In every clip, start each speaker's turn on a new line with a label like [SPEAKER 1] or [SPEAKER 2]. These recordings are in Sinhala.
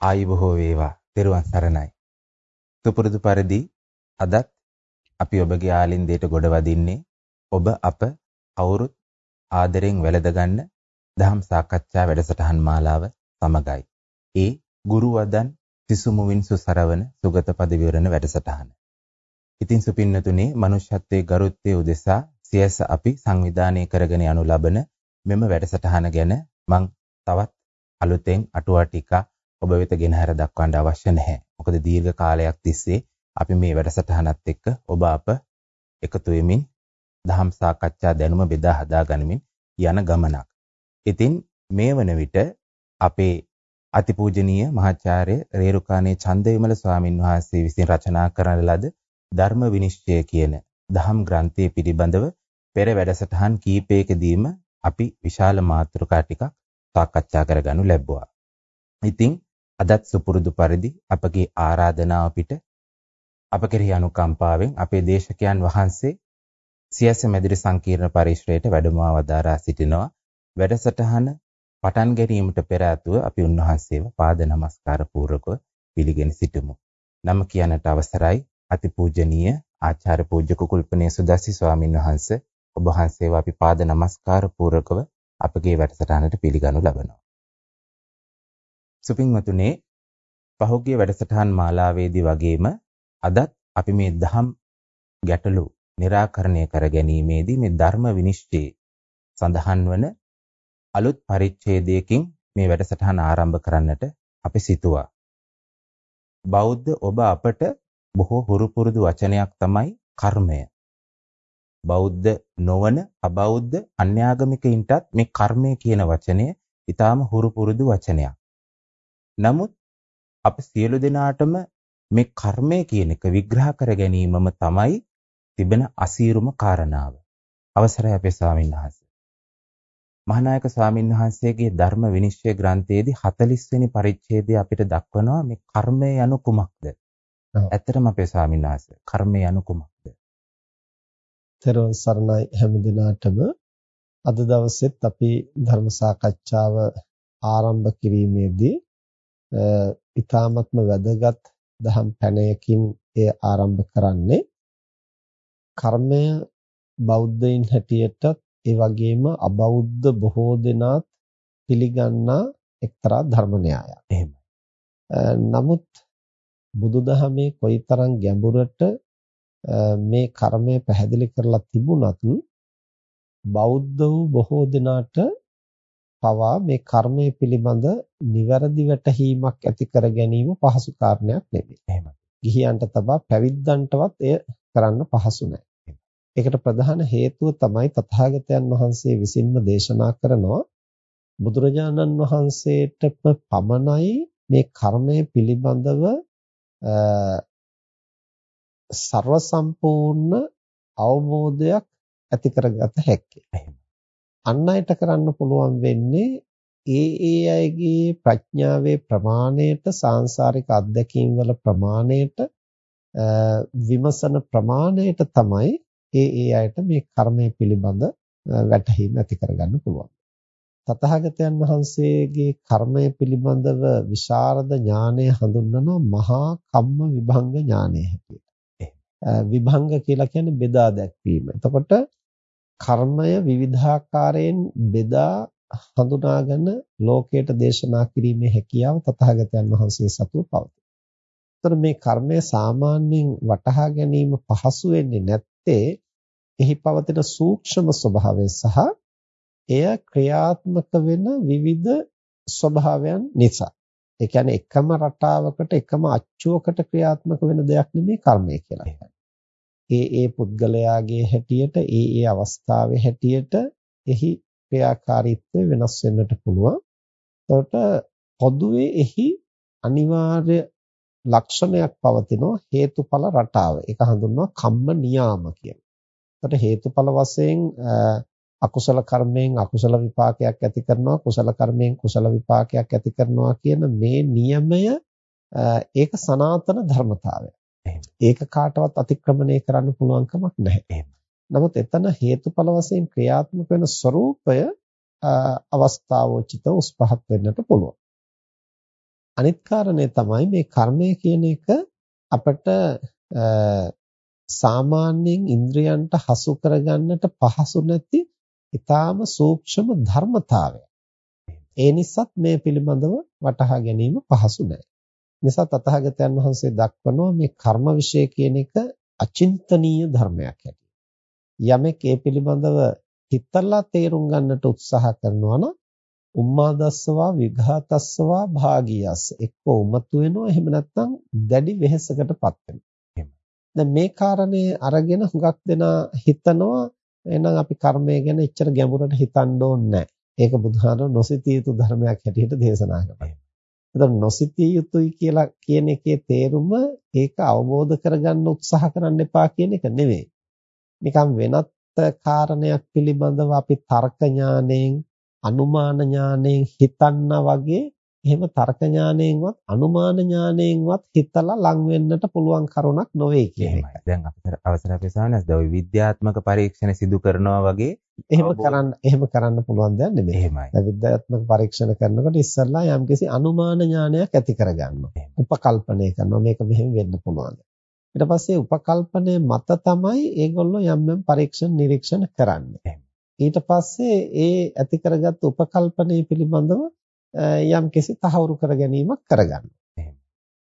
[SPEAKER 1] ආයුබෝව වේවා. තෙරුවන් සරණයි. සුපුරුදු පරිදි අදත් අපි ඔබගේ ආලින්දයට ගොඩ වදින්නේ ඔබ අප කවුරුත් ආදරෙන් වැළඳ ගන්න දහම් සාකච්ඡා වැඩසටහන් මාලාව සමගයි. ඒ ගුරු වදන් සිසුමුවින් සුසරවන සුගත පද විවරණ වැඩසටහන. ඉතින් සුපින්නතුනේ මනුෂ්‍යත්වයේ ගරුත්වයේ උදෙසා සියස අපි සංවිධානය කරගෙන යනු ලබන මෙම වැඩසටහන ගැන මම තවත් අලුතෙන් අටුවා ටික ඔබ වෙත ගෙනහැර දක්වන්න අවශ්‍ය නැහැ. මොකද දීර්ඝ කාලයක් තිස්සේ අපි මේ වැඩසටහනත් එක්ක ඔබ අප එකතු වෙමින් දහම් සාකච්ඡා දැනුම බෙදා හදා ගනිමින් යන ගමනක්. ඉතින් මේ වන විට අපේ අතිපූජනීය මහාචාර්ය රේරුකාණේ චන්දවිමල ස්වාමින් වහන්සේ විසින් රචනා කරන ලද ධර්ම විනිශ්චය කියන දහම් ග්‍රන්ථයේ පිළිබඳව පෙර වැඩසටහන් කීපයකදීම අපි විශාල මාතෘකා ටිකක් සාකච්ඡා කරගනු ලැබුවා. ඉතින් අදත් සුපුරුදු පරිදි අපගේ ආරාධනාව පිට අප කෙරෙහි අනුකම්පාවෙන් අපේ දේශකයන් වහන්සේ සියස මැදිරි සංකීර්ණ පරිශ්‍රයට වැඩමවා වදාරා සිටිනවා. වැඩසටහන පටන් ගැනීමට පෙර ආතුව අපි උන්වහන්සේව පාද නමස්කාර පූර්වකව පිළිගෙන සිටිමු. නම කියනට අවසරයි අතිපූජනීය ආචාර්ය පූජ්‍ය කුකුල්පනේ සුදස්සි ස්වාමින් වහන්සේ ඔබ වහන්සේව අපි පාද නමස්කාර පූර්වකව අපගේ වැඩසටහනට පිළිගනු ලබනවා. සුපින්වතුනේ පහුගිය වැඩසටහන් මාලාවේදී වගේම අදත් අපි මේ දහම් ගැටලු निराකරණය කර ගැනීමේදී මේ ධර්ම විනිශ්චය සඳහන් වන අලුත් පරිච්ඡේදයකින් මේ වැඩසටහන ආරම්භ කරන්නට අපි සිතුවා. බෞද්ධ ඔබ අපට බොහෝ හුරු පුරුදු වචනයක් තමයි කර්මය. බෞද්ධ නොවන අබෞද්ධ අන්‍යාගමිකයින්ටත් මේ කර්මය කියන වචනය ඊටාම හුරු පුරුදු වචනයක්. නමුත් අප සියලු දෙනාටම මේ කර්මය කියන එක විග්‍රහ කර ගැනීමම තමයි තිබෙන අසීරුම කාරණාව. අවසරයි අපේ ස්වාමීන් වහන්සේ. මහානායක ස්වාමීන් වහන්සේගේ ධර්ම විනිශ්චය ග්‍රන්ථයේදී 40 වෙනි පරිච්ඡේදය අපිට දක්වනවා මේ කර්මය යනු කුමක්ද? ඇත්තටම අපේ ස්වාමීන් වහන්සේ කර්මය යනු කුමක්ද?
[SPEAKER 2] තෙරුවන් සරණයි හැම දිනාටම අද දවසෙත් අපි ධර්ම සාකච්ඡාව ආරම්භ කිරීමේදී ඊ타මත්ම වැදගත් දහම් පැනයකින් එය ආරම්භ කරන්නේ කර්මය බෞද්ධයින් හැටියටත් ඒ වගේම අබෞද්ධ බොහෝ දෙනාත් පිළිගන්නා එක්තරා ධර්ම න්‍යායක්.
[SPEAKER 1] එහෙම.
[SPEAKER 2] නමුත් බුදුදහමේ කොයිතරම් ගැඹුරට මේ කර්මය පැහැදිලි කරලා තිබුණත් බෞද්ධ වූ බොහෝ දෙනාට පවා මේ කර්මය පිළිබඳ නිවැරදි වැටහීමක් ඇති කර ගැනීම පහසු කාරණයක් නෙමෙයි.
[SPEAKER 1] එහෙමයි.
[SPEAKER 2] ගිහියන්ට තබා පැවිද්දන්ටවත් එය කරන්න පහසු නැහැ. ඒකට ප්‍රධාන හේතුව තමයි තථාගතයන් වහන්සේ විසින්ම දේශනා කරනවා බුදුරජාණන් වහන්සේට පමණයි මේ කර්මය පිළිබඳව ਸਰව සම්පූර්ණ අවබෝධයක් ඇති කරගත හැකියි. අන් අයට කරන්න පුළුවන් වෙන්නේ ඒ ඒ අයගේ ප්‍රඥාවේ ප්‍රමාණයට සාංශාරික අත්දැකීම් වල ප්‍රමාණයට විමසන ප්‍රමාණයට තමයි ඒ ඒ අයට මේ කර්මය පිළිබඳ වැටහීම ඇති කරගන්න පුළුවන්. තථාගතයන් වහන්සේගේ කර්මය පිළිබඳව විශාරද ඥානය හඳුන්වනවා මහා කම්ම විභංග ඥානය හැටියට. විභංග කියලා කියන්නේ බෙදා දැක්වීම. එතකොට කර්මය විවිධාකාරයෙන් බෙදා හඳුනාගෙන ලෝකයට දේශනා කිරීමේ හැකියාව තථාගතයන් වහන්සේ සතුව පවතී. එතකොට මේ කර්මය සාමාන්‍යයෙන් වටහා ගැනීම පහසු වෙන්නේ නැත්තේ එහි පවතින සූක්ෂම ස්වභාවය සහ එය ක්‍රියාත්මක වෙන විවිධ ස්වභාවයන් නිසා. ඒ කියන්නේ එකම රටාවකට එකම අච්චුවකට ක්‍රියාත්මක වෙන දෙයක් නෙමෙයි කර්මය කියලා කියන්නේ. ඒ ඒ පුද්ගලයාගේ හැටියට ඒ ඒ අවස්ථාවේ හැටියට එහි ක්‍රියාකාරීත්වය වෙනස් වෙන්නට පුළුවන්. එතකොට පොදුවේ එහි අනිවාර්ය ලක්ෂණයක් පවතිනවා හේතුඵල රටාව. ඒක හඳුන්වනවා කම්ම නියාම කියලා. එතකොට හේතුඵල වශයෙන් අකුසල කර්මයෙන් අකුසල විපාකයක් ඇති කරනවා කුසල කර්මයෙන් කුසල විපාකයක් ඇති කරනවා කියන මේ නියමය ඒක සනාතන ධර්මතාවය. ඒක කාටවත් අතික්‍රමණය කරන්න පුළුවන් කමක් නැහැ. නමුත් එතන හේතුඵල වශයෙන් ක්‍රියාත්මක වෙන ස්වરૂපය අවස්ථාවෝචිත උස් පහත් වෙන්නට පුළුවන්. අනිත් කාරණේ තමයි මේ කර්මය කියන එක අපිට සාමාන්‍යයෙන් ඉන්ද්‍රයන්ට හසු කරගන්නට පහසු නැති ඊටාම සූක්ෂම ධර්මතාවය. ඒ නිසාත් මේ පිළිබඳව වටහා ගැනීම පහසු නෑ. නිසා තථාගතයන් වහන්සේ දක්වනවා මේ කර්ම વિશે කියන එක අචින්තනීය ධර්මයක් හැටියට. යමෙක් ඒ පිළිබඳව හිතලා තේරුම් ගන්නට උත්සාහ කරනවා නම් උම්මාදස්සවා විඝාතස්සවා භාගියස්ස එක්ක උමතු වෙනවා එහෙම නැත්නම් දැඩි වෙහෙසකටපත් වෙනවා දැන් මේ කාරණේ අරගෙන හුඟක් දෙනා හිතනවා එහෙනම් අපි කර්මය ගැන එච්චර ගැඹුරට හිතන්න ඕනේ නැහැ. ඒක බුදුහාමර නොසිතිය යුතු ධර්මයක් හැටියට දේශනා කරනවා. එතකොට නොසිතිය යුතුයි කියලා කියන එකේ තේරුම ඒක අවබෝධ කරගන්න උත්සාහ කරන්න එපා කියන එක නෙවෙයි. නිකම් වෙනත් කාරණයක් පිළිබඳව අපි තර්ක ඥාණයෙන් අනුමාන ඥාණයෙන් හිතන්නා වගේ එහෙම තර්ක ඥාණයෙන්වත් අනුමාන ඥාණයෙන්වත් හිතලා ලං වෙන්නට පුළුවන් කරුණක් නොවේ කියන එක.
[SPEAKER 1] දැන් අපිට අවසර අපේ සානස් දැන් ওই විද්‍යාත්මක පරීක්ෂණ සිදු කරනවා වගේ
[SPEAKER 2] එහෙම කරන්න එහෙම කරන්න පුළුවන් දෙයක් නෙමෙයි.
[SPEAKER 1] එහෙමයි.
[SPEAKER 2] විද්‍යාත්මක පරීක්ෂණ කරනකොට ඉස්සල්ලා යම්කිසි අනුමාන ඥානයක් ඇති කරගන්නවා. උපකල්පනය කරනවා මේක මෙහෙම වෙන්න පුළුවන්ද. ඊට පස්සේ උපකල්පනයේ මත තමයි ඒගොල්ලෝ යම් යම් පරීක්ෂණ නිරීක්ෂණ කරන්නේ. ඊට පස්සේ ඒ ඇති කරගත් උපකල්පනයේ පිළිබඳව යම් කිසි තහවුරු කර ගැනීමක් කරගන්නවා.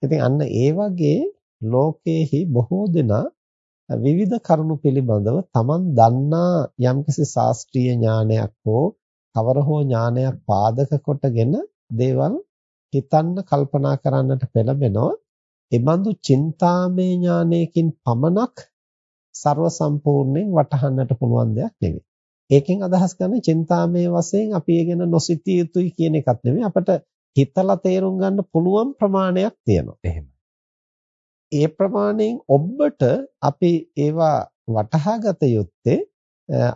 [SPEAKER 2] ඉතින් අන්න ඒ වගේ ලෝකයේහි බොහෝ දෙනා විවිධ කරුණු පිළිබඳව Taman දන්නා යම්කිසි ශාස්ත්‍රීය ඥානයක් හෝ කවර හෝ ඥානයක් පාදක කොටගෙන දේවල් හිතන්න කල්පනා කරන්නට පෙළඹෙනවා. එබඳු චින්තාමය ඥානයකින් පමණක් ਸਰව සම්පූර්ණයෙන් වටහන්නට පුළුවන් දෙයක් නෙවෙයි. ඒකෙන් අදහස් කරන්නේ චින්තාමය වශයෙන් අපි ඒ ගැන නොසිතිය යුතුයි කියන එකක් නෙමෙයි අපිට හිතලා තේරුම් ගන්න පුළුවන් ප්‍රමාණයක් තියෙනවා.
[SPEAKER 1] එහෙමයි.
[SPEAKER 2] ඒ ප්‍රමාණයෙන් ඔබට අපි ඒවා වටහාගත යුත්තේ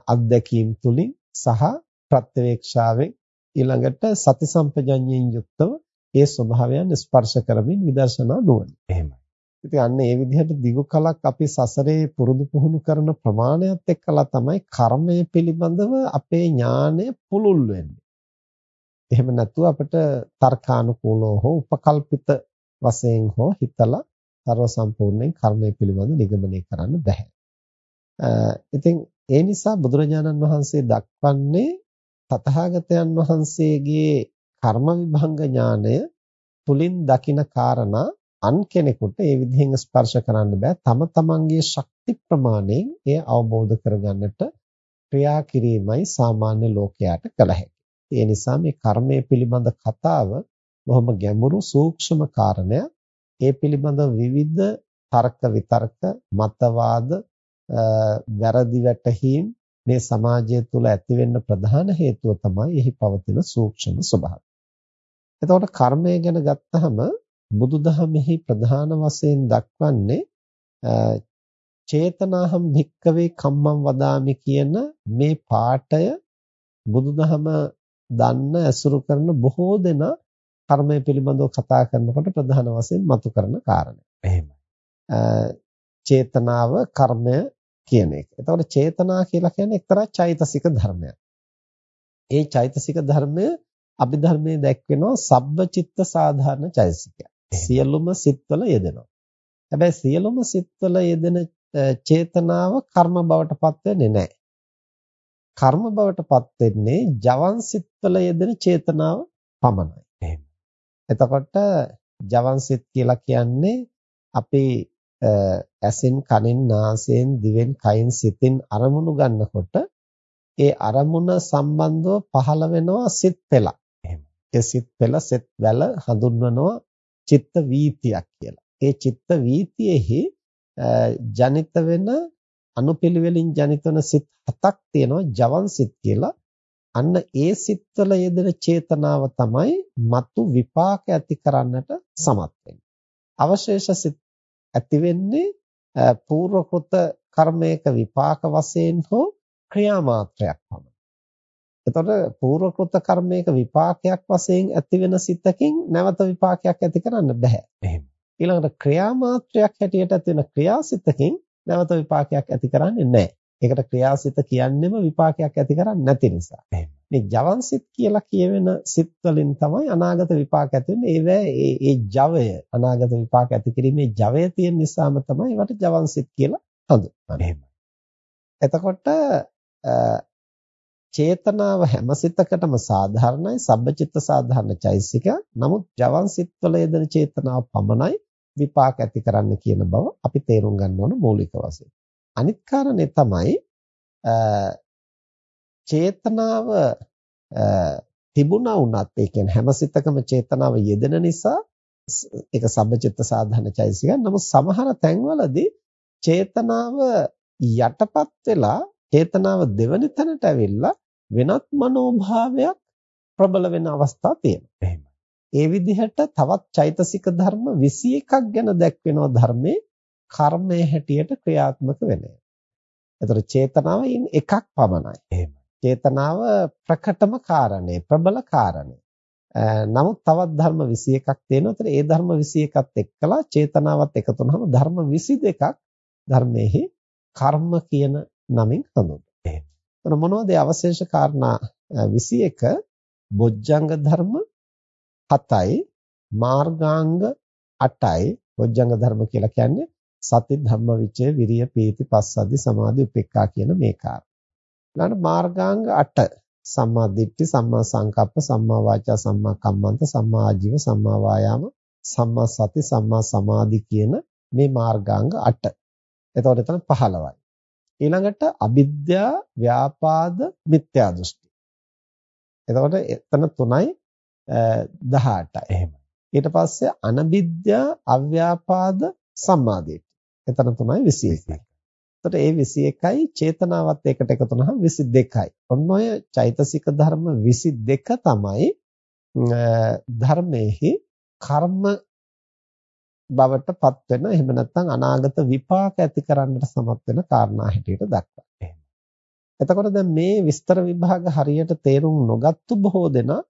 [SPEAKER 2] අත්දැකීම් තුලින් සහ ප්‍රත්‍යවේක්ෂාවෙන් ඊළඟට සති සම්පජඤ්ඤයෙන් යුක්තව ඒ ස්වභාවයන් ස්පර්ශ කරමින් විදර්ශනා නුවණ.
[SPEAKER 1] එහෙමයි.
[SPEAKER 2] ඉතින් අන්න ඒ විදිහට දිගු කලක් අපි සසරේ පුරුදු පුහුණු කරන ප්‍රමාණයත් එක්කලා තමයි කර්මය පිළිබඳව අපේ ඥානය පුළුල් වෙන්නේ. එහෙම නැතුව අපිට තර්කානුකූලව හෝ උපකල්පිත වශයෙන් හෝ හිතලා ਸਰව සම්පූර්ණයෙන් කර්මය පිළිබඳ නිගමනය කරන්න බෑ. ඉතින් ඒ නිසා බුදුරජාණන් වහන්සේ දක්වන්නේ තථාගතයන් වහන්සේගේ කර්ම විභංග ඥානය තුලින් දකින කාරණා අන් කෙනෙකුට ඒ විදිහෙන් ස්පර්ශ කරන්න බෑ. තම තමන්ගේ ශක්ති ප්‍රමාණයෙන් එය අවබෝධ කරගන්නට ක්‍රියා කිරීමයි සාමාන්‍ය ලෝකයාට කළ හැකි. ඒ නිසා මේ කර්මය පිළිබඳ කතාව බොහොම ගැඹුරු සූක්ෂම කාරණයක්. ඒ පිළිබඳ විවිධ තර්ක විතර්ක මතවාද වැරදි වැටහීම් මේ සමාජය තුළ ඇති වෙන්න ප්‍රධාන හේතුව තමයි එහි පවතින සූක්ෂම ස්වභාවය. එතකොට කර්මය ගැන ගත්තහම බුදුදහමෙහි ප්‍රධාන වශයෙන් දක්වන්නේ චේතනාහම් භික්කවේ කම්මං වදාමි කියන මේ පාඨය බුදුදහම දන්න ඇසුරු කරන බොහෝ දෙනා කර්මය පිළිබඳව කතා කරනකොට ප්‍රධාන වශයෙන් මතු කරන කාරණය.
[SPEAKER 1] එහෙමයි.
[SPEAKER 2] චේතනාව කර්මය කියන එක. එතකොට චේතනා කියලා කියන්නේ එක්තරා චෛතසික ධර්මයක්. ඒ චෛතසික ධර්මය අභිධර්මයේ දැක්වෙනවා සබ්බචිත්ත සාධාරණ චෛතසිකය. සියලුම සිත්වල යෙදෙනවා. හැබැයි සියලුම සිත්වල යෙදෙන චේතනාව කර්ම බවට පත් වෙන්නේ නැහැ. කර්ම බවට පත් වෙන්නේ ජවන් සිත්වල යෙදෙන චේතනාව පමණයි. එතකොට ජවන් සිත් කියලා කියන්නේ අපි ඇසෙන් කනෙන් නාසයෙන් දිවෙන් කයින් සිතින් අරමුණු ගන්නකොට ඒ අරමුණ සම්බන්ධව පහළ වෙනවා සිත් පෙළ. ඒ සිත් පෙළ සෙත් වැල හඳුන්වනවා චිත්ත වීතියක් කියලා. ඒ චිත්ත වීතියෙහි ජනිත වෙන අනුපිළිවෙලින් ජනිත වෙන සිත් හතක් තියෙනවා ජවන් සිත් කියලා. අන්න ඒ සිත්වල යෙදෙන චේතනාව තමයි මතු විපාක ඇති කරන්නට සමත් වෙන්නේ. අවශේෂ සිත් ඇති වෙන්නේ පූර්වකృత කර්මයක විපාක වශයෙන් හෝ ක්‍රියාමාත්‍රයක් පමණයි. එතකොට පූර්වකృత කර්මයක විපාකයක් වශයෙන් ඇති වෙන සිතකින් නැවත විපාකයක් ඇති කරන්න බෑ.
[SPEAKER 1] එහෙම.
[SPEAKER 2] ඊළඟට ක්‍රියාමාත්‍රයක් හැටියට ඇති වෙන ක්‍රියාසිතකින් නැවත විපාකයක් ඇති කරන්නේ නැහැ. ඒකට ක්‍රියාසිත කියන්නේම විපාකයක් ඇති කරන්නේ නැති නිසා. මේ ජවන් සිත් කියලා කියවෙන සිත් වලින් තමයි අනාගත විපාක ඇති වෙන්නේ. ඒ ඒ ජවය අනාගත විපාක ඇති කිරීමේ ජවය තියෙන නිසාම තමයි ඒවට ජවන් සිත් කියලා හඳුන්වන්නේ. එතකොට චේතනාව හැම සිතකටම සාධාරණයි සබ්බචිත්ත සාධාරණ චෛසික. නමුත් ජවන් සිත්වල යෙදෙන චේතනාව පමණයි විපාක ඇති කරන්න කියන බව අපි තේරුම් ගන්න ඕන මූලික වශයෙන්. අනිත් කාරණේ තමයි චේතනාව තිබුණා වුණත් ඒ කියන්නේ හැම සිතකම චේතනාව යෙදෙන නිසා ඒක සබ්බචිත්ත සාධන චෛසිකය. නමුත් සමහර තැන්වලදී චේතනාව යටපත් වෙලා චේතනාව දෙවනි තැනට ඇවිල්ලා වෙනත් මනෝභාවයක් ප්‍රබල වෙන අවස්ථා තියෙනවා. ඒ විදිහට තවත් චෛතසික ධර්ම 21ක් ගැන දැක්වෙනවා ධර්මයේ කර්මයේ හැටියට ක්‍රියාත්මක වෙන්නේ. එතකොට චේතනාවෙන් එකක් පමණයි.
[SPEAKER 1] එහෙමයි.
[SPEAKER 2] චේතනාව ප්‍රකටම කාරණේ ප්‍රබල කාරණේ. නමුත් තවත් ධර්ම 21ක් තියෙනවා. ඒතර ඒ ධර්ම 21ත් එක්කලා චේතනාවත් එකතු වුනහම ධර්ම 22ක් ධර්මයේ කර්ම කියන නමින් හඳුන්වනවා. එතන මොනවද අවශේෂ කාරණා 21 බොජ්ජංග ධර්ම 7යි මාර්ගාංග 8යි බොජ්ජංග ධර්ම කියලා කියන්නේ සති ධම්ම විචය විරිය පීති පස්සද්ධි සමාධි උපේක්ඛා කියන මේ කාර්ය. ඊළඟ මාර්ගාංග 8 සම්මා දිට්ඨි සම්මා සංකප්ප සම්මා වාචා සම්මා කම්මන්ත සම්මා ආජීව සම්මා වායාම සම්මා සති සම්මා සමාධි කියන මේ මාර්ගාංග 8. එතකොට එතන 15යි. ඊළඟට අවිද්‍යා ව්‍යාපාද මිත්‍යා දෘෂ්ටි. එතකොට එතන 3යි 18යි.
[SPEAKER 1] එහෙමයි.
[SPEAKER 2] ඊට පස්සේ අනවිද්‍යා අව්‍යාපාද සම්මාදිට්ඨි. එතන 3යි 21යි. එතකොට ඒ 21යි චේතනාවත් එකට එකතු වුනහම 22යි. ඔන්න ඔය චෛතසික ධර්ම 22 තමයි ධර්මයේහි කර්ම බවට පත් වෙන එහෙම නැත්නම් අනාගත විපාක ඇති කරන්නට සමත් වෙන කාරණා හැටියට දක්වනවා. එතකොට දැන් මේ විස්තර විභාග හරියට තේරුම් නොගත්තු බොහෝ දෙනා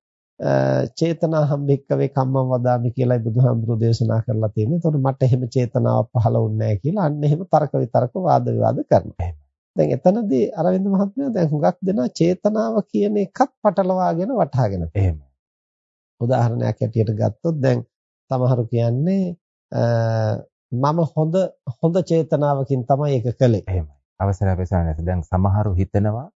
[SPEAKER 2] චේතනා හම්බෙක්කවේ කම්මං වදාමි කියලායි බුදුහාමුදුරෝ දේශනා කරලා තියෙන්නේ. එතකොට මට එහෙම චේතනාවක් පහළ වුණේ නැහැ කියලා අන්න එහෙම තර්ක විතර්ක වාද විවාද කරනවා. දැන් එතනදී අරවින්ද මහත්මයා දැන් හුඟක් දෙනා චේතනාව කියන එකත් පටලවාගෙන වටහාගෙන
[SPEAKER 1] එහෙමයි.
[SPEAKER 2] උදාහරණයක් ඇටියට ගත්තොත් දැන් සමහරු කියන්නේ මම හොඳ හොඳ චේතනාවකින් තමයි ඒක කළේ.
[SPEAKER 1] එහෙමයි. අවසරයි අපේ සානස. දැන් සමහරු හිතනවා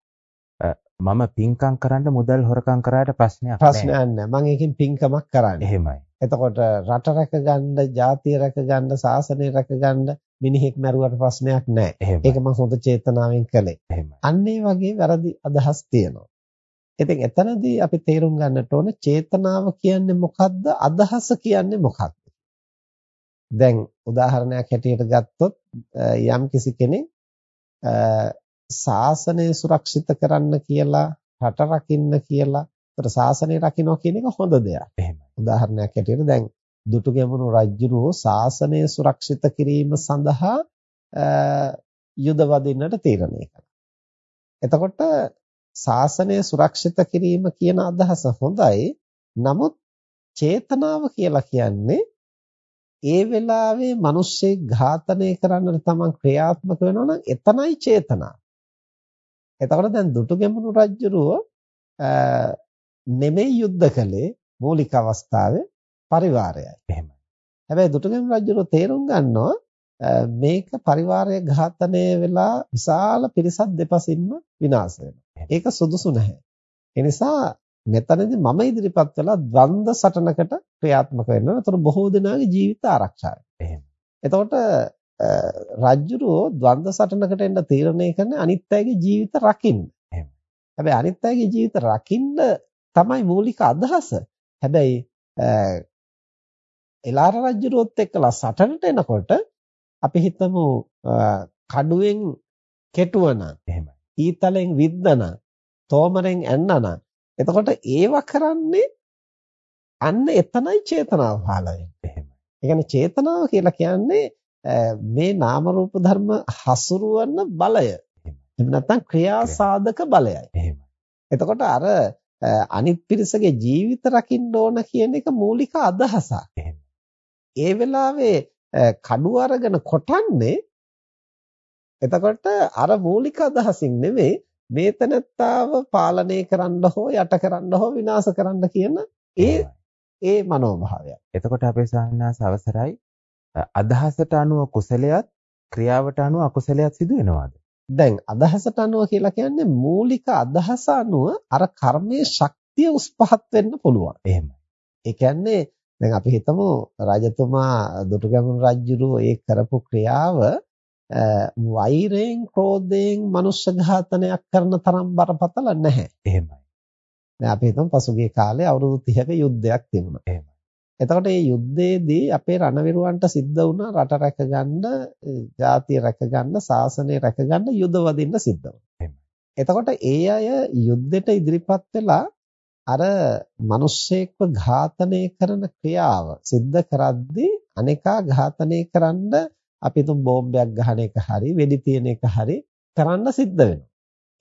[SPEAKER 1] මම පින්කම් කරන්න මුදල් හොරකම් කරාට ප්‍රශ්නයක්
[SPEAKER 2] ප්‍රශ්නයක් නැහැ. මම ඒකෙන් පින්කමක් කරන්නේ.
[SPEAKER 1] එහෙමයි.
[SPEAKER 2] එතකොට රට රැකගන්න, ජාතිය රැකගන්න, සාසනය රැකගන්න මිනිහෙක් මැරුවට ප්‍රශ්නයක් නැහැ. ඒක මම හොඳ චේතනාවෙන් කළේ. අන්න ඒ වගේ වැරදි අදහස් තියෙනවා. ඉතින් එතනදී අපි තේරුම් ගන්නට ඕන චේතනාව කියන්නේ මොකද්ද? අදහස කියන්නේ මොකක්ද? දැන් උදාහරණයක් හැටියට ගත්තොත් යම් කිසි කෙනෙක් ශාසනය සුරක්ෂිත කරන්න කියලා රට රකින්න කියලා ඒතර ශාසනය රකින්නවා කියන එක හොඳ දෙයක්.
[SPEAKER 1] එහෙමයි.
[SPEAKER 2] උදාහරණයක් ඇටියට දැන් දුටුගැමුණු රජුරෝ ශාසනය සුරක්ෂිත කිරීම සඳහා යුද වදින්නට තීරණය කළා. එතකොට ශාසනය සුරක්ෂිත කිරීම කියන අදහස හොඳයි. නමුත් චේතනාව කියලා කියන්නේ ඒ වෙලාවේ මිනිස්සෙක් ඝාතනය කරන්නට තමන් ක්‍රියාත්මක වෙනවා නම් එතනයි චේතනාව. එතකොට දැන් දුටුගැමුණු රජුරුව නෙමෙයි යුද්ධ කළේ මූලික අවස්ථාවේ පරිවාරයයි.
[SPEAKER 1] එහෙමයි.
[SPEAKER 2] හැබැයි දුටුගැමුණු රජුරුව තේරුම් ගන්නවා මේක පරිවාරය ඝාතනය වෙලා විශාල පිරිසක් දෙපසින්ම විනාශ වෙනවා. ඒක සුදුසු නැහැ. ඒ නිසා මෙතනදී මම ඉදිරිපත් කළා ද්වන්ද සටනකට ක්‍රියාත්මක වෙනවා. ඒතර බොහෝ දෙනාගේ ජීවිත ආරක්ෂා වෙනවා. එතකොට රජ්ජුරුවෝ ද්වන්ද සටනකට එන්න තීරණය කරන අනිත් අයගේ ජීවිත රකින්න. හැබැයි අනිත් අයගේ ජීවිත රකින්න තමයි මූලික අදහස. හැබැයි එලාර රජ්ජුරුවොත් එක්කලා සටනට එනකොට අපි හිතමු කඩුවෙන් කෙටුවනම්
[SPEAKER 1] එහෙමයි.
[SPEAKER 2] ඊතලෙන් විද්දනම් තෝමරෙන් ඇන්නනම් එතකොට ඒව කරන්නේ අන්න එතනයි චේතනාව පහළ වෙන්නේ.
[SPEAKER 1] එහෙමයි.
[SPEAKER 2] ඒ කියන්නේ චේතනාව කියලා කියන්නේ මේ නාම රූප ධර්ම හසුරුවන බලය. එහෙම නැත්නම් ක්‍රියාසාධක බලයයි.
[SPEAKER 1] එහෙමයි.
[SPEAKER 2] එතකොට අර අනිත් පිරිසගේ ජීවිත රකින්න ඕන කියන එක මූලික අදහසක්. ඒ වෙලාවේ කඩුව අරගෙන කොටන්නේ එතකොට අර මූලික අදහසින් නෙමෙයි මේ තනත්තාව පාලනය කරන්න හෝ යට කරන්න හෝ විනාශ කරන්න කියන ඒ ඒ මනෝභාවය.
[SPEAKER 1] එතකොට අපේ සාහනාස අවසරයි අදහසට අනුව කුසලයක් ක්‍රියාවට අනුව අකුසලයක් සිදු වෙනවද?
[SPEAKER 2] දැන් අදහසට අනුව කියලා කියන්නේ මූලික අදහස අනුව අර කර්මයේ ශක්තිය උස් පහත් වෙන්න පුළුවන්.
[SPEAKER 1] එහෙමයි.
[SPEAKER 2] ඒ කියන්නේ දැන් අපි හිතමු රජතුමා දුටුගැමුණු රජුරු ඒ කරපු ක්‍රියාව වෛරයෙන් ක්‍රෝධයෙන් මනුෂ්‍ය ඝාතනයක් කරන තරම් බරපතල නැහැ.
[SPEAKER 1] එහෙමයි.
[SPEAKER 2] දැන් අපි හිතමු පසුගිය කාලේ අවුරුදු 30ක යුද්ධයක් තිබුණා.
[SPEAKER 1] එහෙමයි.
[SPEAKER 2] එතකොට මේ යුද්ධයේදී අපේ රණවිරුවන්ට සිද්ධ වුණා රට රැකගන්න, ජාතිය රැකගන්න, සාසනය රැකගන්න යුද වදින්න සිද්ධ වුණා. එතකොට ඒ අය යුද්ධෙට ඉදිරිපත් වෙලා අර මිනිස්සෙක්ව ඝාතනය කරන ක්‍රියාව සිද්ධ කරද්දී අනේකා ඝාතනය කරන්න අපි තුන් බෝම්බයක් ගහන එක හරි වෙඩි තියන එක හරි කරන්න සිද්ධ වෙනවා.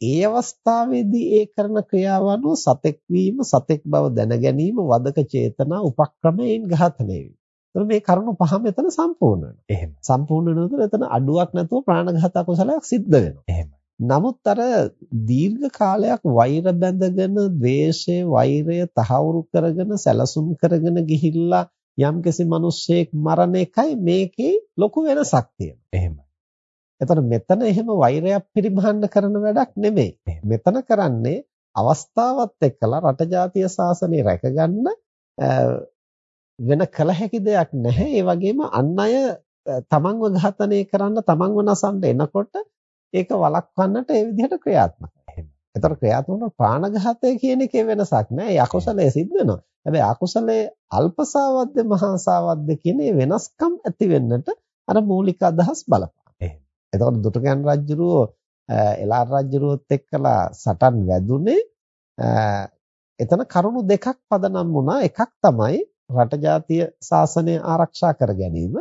[SPEAKER 2] ඒ අවස්ථාවේදී ඒ කරන ක්‍රියාව අනුව සතෙක් වීම සතෙක් බව දැන ගැනීම වදක චේතනා උපක්‍රමයෙන් ඝාතනය වීම. මේ කරුණු පහ මෙතන සම්පූර්ණ වෙනවා.
[SPEAKER 1] එහෙම.
[SPEAKER 2] සම්පූර්ණ වෙනකොට එතන අඩුවක් නැතුව ප්‍රාණඝාත කුසලයක් සිද්ධ වෙනවා.
[SPEAKER 1] එහෙම.
[SPEAKER 2] නමුත් අර දීර්ඝ කාලයක් වෛර බැඳගෙන, ද්වේෂය, වෛරය තහවුරු කරගෙන, සැලසුම් කරගෙන ගිහිල්ලා යම්කිසි මිනිස්සෙක් මරණ එකයි මේකේ ලොකු වෙනසක් තියෙනවා.
[SPEAKER 1] එහෙමයි.
[SPEAKER 2] එතකොට මෙතන එහෙම වෛරයක් පරිභාණ්ඩ කරන වැඩක් නෙමෙයි. මෙතන කරන්නේ අවස්ථාවත් එක්කලා රට ජාතිය සාසනය රැකගන්න වෙන කල හැකි දෙයක් නැහැ. ඒ වගේම අන් අය තමන්ව ඝාතනය කරන්න තමන්ව නසන්න එනකොට ඒක වළක්වන්නට ඒ විදිහට ක්‍රියාත්මකයි. එතකොට ක්‍රියාත්මක ප්‍රාණඝාතය කියන එකේ වෙනසක් නෑ. ඒ අකුසලයේ සිද්ධ වෙනවා. හැබැයි අකුසලයේ අල්පසාවද්ද මහාසාවද්ද කියන වෙනස්කම් ඇති වෙන්නට අර මූලික අදහස් බලපාන. එතකොට දුටුගැන් රජුරෝ එලාර රජුරුවත් එක්කලා සටන් වැදුනේ එතන කරුණු දෙකක් පදනම් වුණා. එකක් තමයි රට ජාතිය සාසනය ආරක්ෂා කර ගැනීම.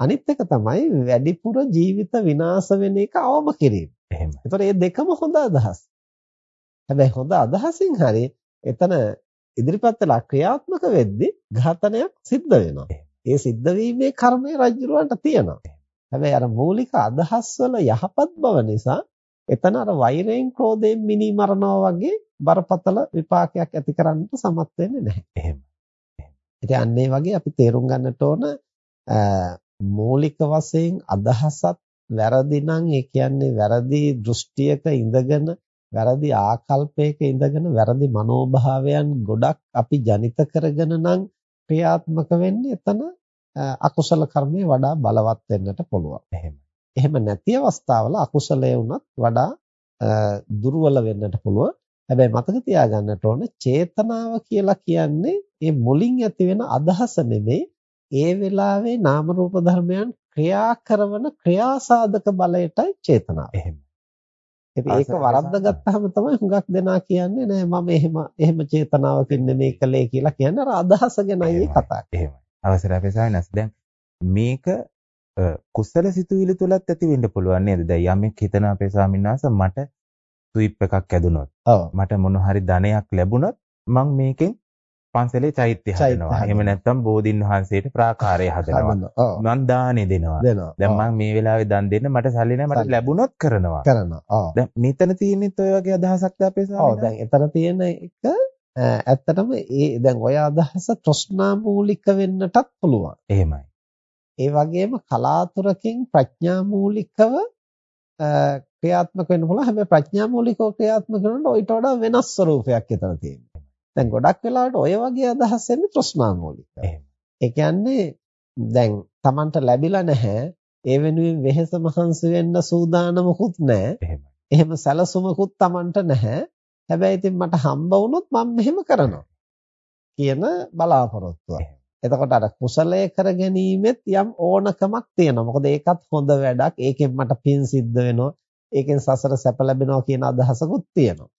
[SPEAKER 2] අනිත් එක තමයි වැඩිපුර ජීවිත විනාශ වෙන එක අවම කිරීම.
[SPEAKER 1] එහෙමයි.
[SPEAKER 2] ඒතකොට මේ දෙකම හොඳ අදහස්. හැබැයි හොඳ අදහසින් හරි එතන ඉදිරිපත් වෙලා ක්‍රියාත්මක වෙද්දී ඝාතනයක් සිද්ධ වෙනවා. ඒ සිද්ධ වීමේ කර්මය රජුරවන්ට තියෙනවා. හැබැයි අර මූලික අදහස් වල යහපත් බව නිසා එතන අර වෛරයෙන් ක්‍රෝධයෙන් මිනි මරනවා වගේ බරපතල විපාකයක් ඇති කරන්නට සමත් වෙන්නේ නැහැ.
[SPEAKER 1] එහෙම.
[SPEAKER 2] ඉතින් අන්න ඒ වගේ අපි තේරුම් ගන්නට ඕන මූලික වශයෙන් අදහසත් වැරදි නම් ඒ කියන්නේ වැරදි දෘෂ්ටියක ඉඳගෙන වැරදි ආකල්පයක ඉඳගෙන වැරදි මනෝභාවයන් ගොඩක් අපි ජනිත කරගෙන නම් ක්‍රියාත්මක වෙන්නේ එතන අකුසල කර්මය වඩා බලවත් වෙන්නට පුළුවන්.
[SPEAKER 1] එහෙම.
[SPEAKER 2] එහෙම නැති අවස්ථාවල අකුසලයේ වුණත් වඩා දුර්වල වෙන්නට පුළුවන්. හැබැයි මතක තියාගන්නට ඕන චේතනාව කියලා කියන්නේ මේ මුලින් ඇති වෙන අදහස නෙමෙයි ඒ වෙලාවේ නාම රූප ධර්මයන් ක්‍රියා කරන ක්‍රියාසාධක බලයටයි චේතනාව.
[SPEAKER 1] එහෙම.
[SPEAKER 2] ඉතින් ඒක වරද්දාගත්තාම තමයි හුඟක් දෙනා කියන්නේ නෑ මම එහෙම එහෙම චේතනාවකින් නෙමෙයි කළේ කියලා කියන්නේ අර අදහස ගැනයි කතා කරන්නේ.
[SPEAKER 1] අවසරයි අපේ සායනස්. දැන් මේක කුසල සිතුවිලි තුලත් ඇති වෙන්න පුළුවන් නේද? දැන් යමෙක් හිතන අපේ ස්වාමීන් වහන්සේ මට ස්විප් එකක් ඇදුනොත් මට මොන හරි ධනයක් ලැබුණොත් මං මේකෙන් පන්සලේ චෛත්‍ය හදනවා. එහෙම නැත්නම් බෝධින් වහන්සේට ප්‍රාකාරය හදනවා. මං දානෙ දෙනවා. දැන් මං මේ වෙලාවේ දන් දෙන්න මට සල්ලි නැහැ මට ලැබුණොත් කරනවා.
[SPEAKER 2] කරනවා.
[SPEAKER 1] දැන් මෙතන තියෙනෙත් ඔය වගේ අදහසක්ද අපේ ස්වාමීන්
[SPEAKER 2] ඔව් දැන් එතන තියෙන එක ඇත්තටම ඒ දැන් ඔය අදහස තෘෂ්ණා මූලික වෙන්නටත් පුළුවන්.
[SPEAKER 1] එහෙමයි.
[SPEAKER 2] ඒ වගේම කලාතුරකින් ප්‍රඥා මූලිකව ක්‍රියාත්මක වෙන්න පුළුවන්. හැබැයි ප්‍රඥා මූලිකව ක්‍රියාත්මක කරනකොට ඊට වඩා වෙනස් ස්වරූපයක් එතන තියෙනවා. දැන් ගොඩක් වෙලාවට ඔය වගේ අදහස් එන්නේ තෘෂ්ණා මූලිකව. ඒ කියන්නේ දැන් Tamanට ලැබිලා නැහැ. ඒ වෙනුවෙන් වෙහෙස මහන්සි වෙන්න සූදානමකුත් නැහැ. එහෙම සැලසුමකුත් Tamanට නැහැ. හැබැයි ඉතින් මට හම්බ වුණොත් මම මෙහෙම කරනවා කියන බලාපොරොත්තුව. එතකොට අර කුසලයේ කර ගැනීමෙත් යම් ඕනකමක් තියෙනවා. මොකද ඒකත් හොඳ වැඩක්. ඒකෙන් මට පින් සිද්ධ වෙනවා. ඒකෙන් සසර සැප ලැබෙනවා කියන අදහසකුත් තියෙනවා.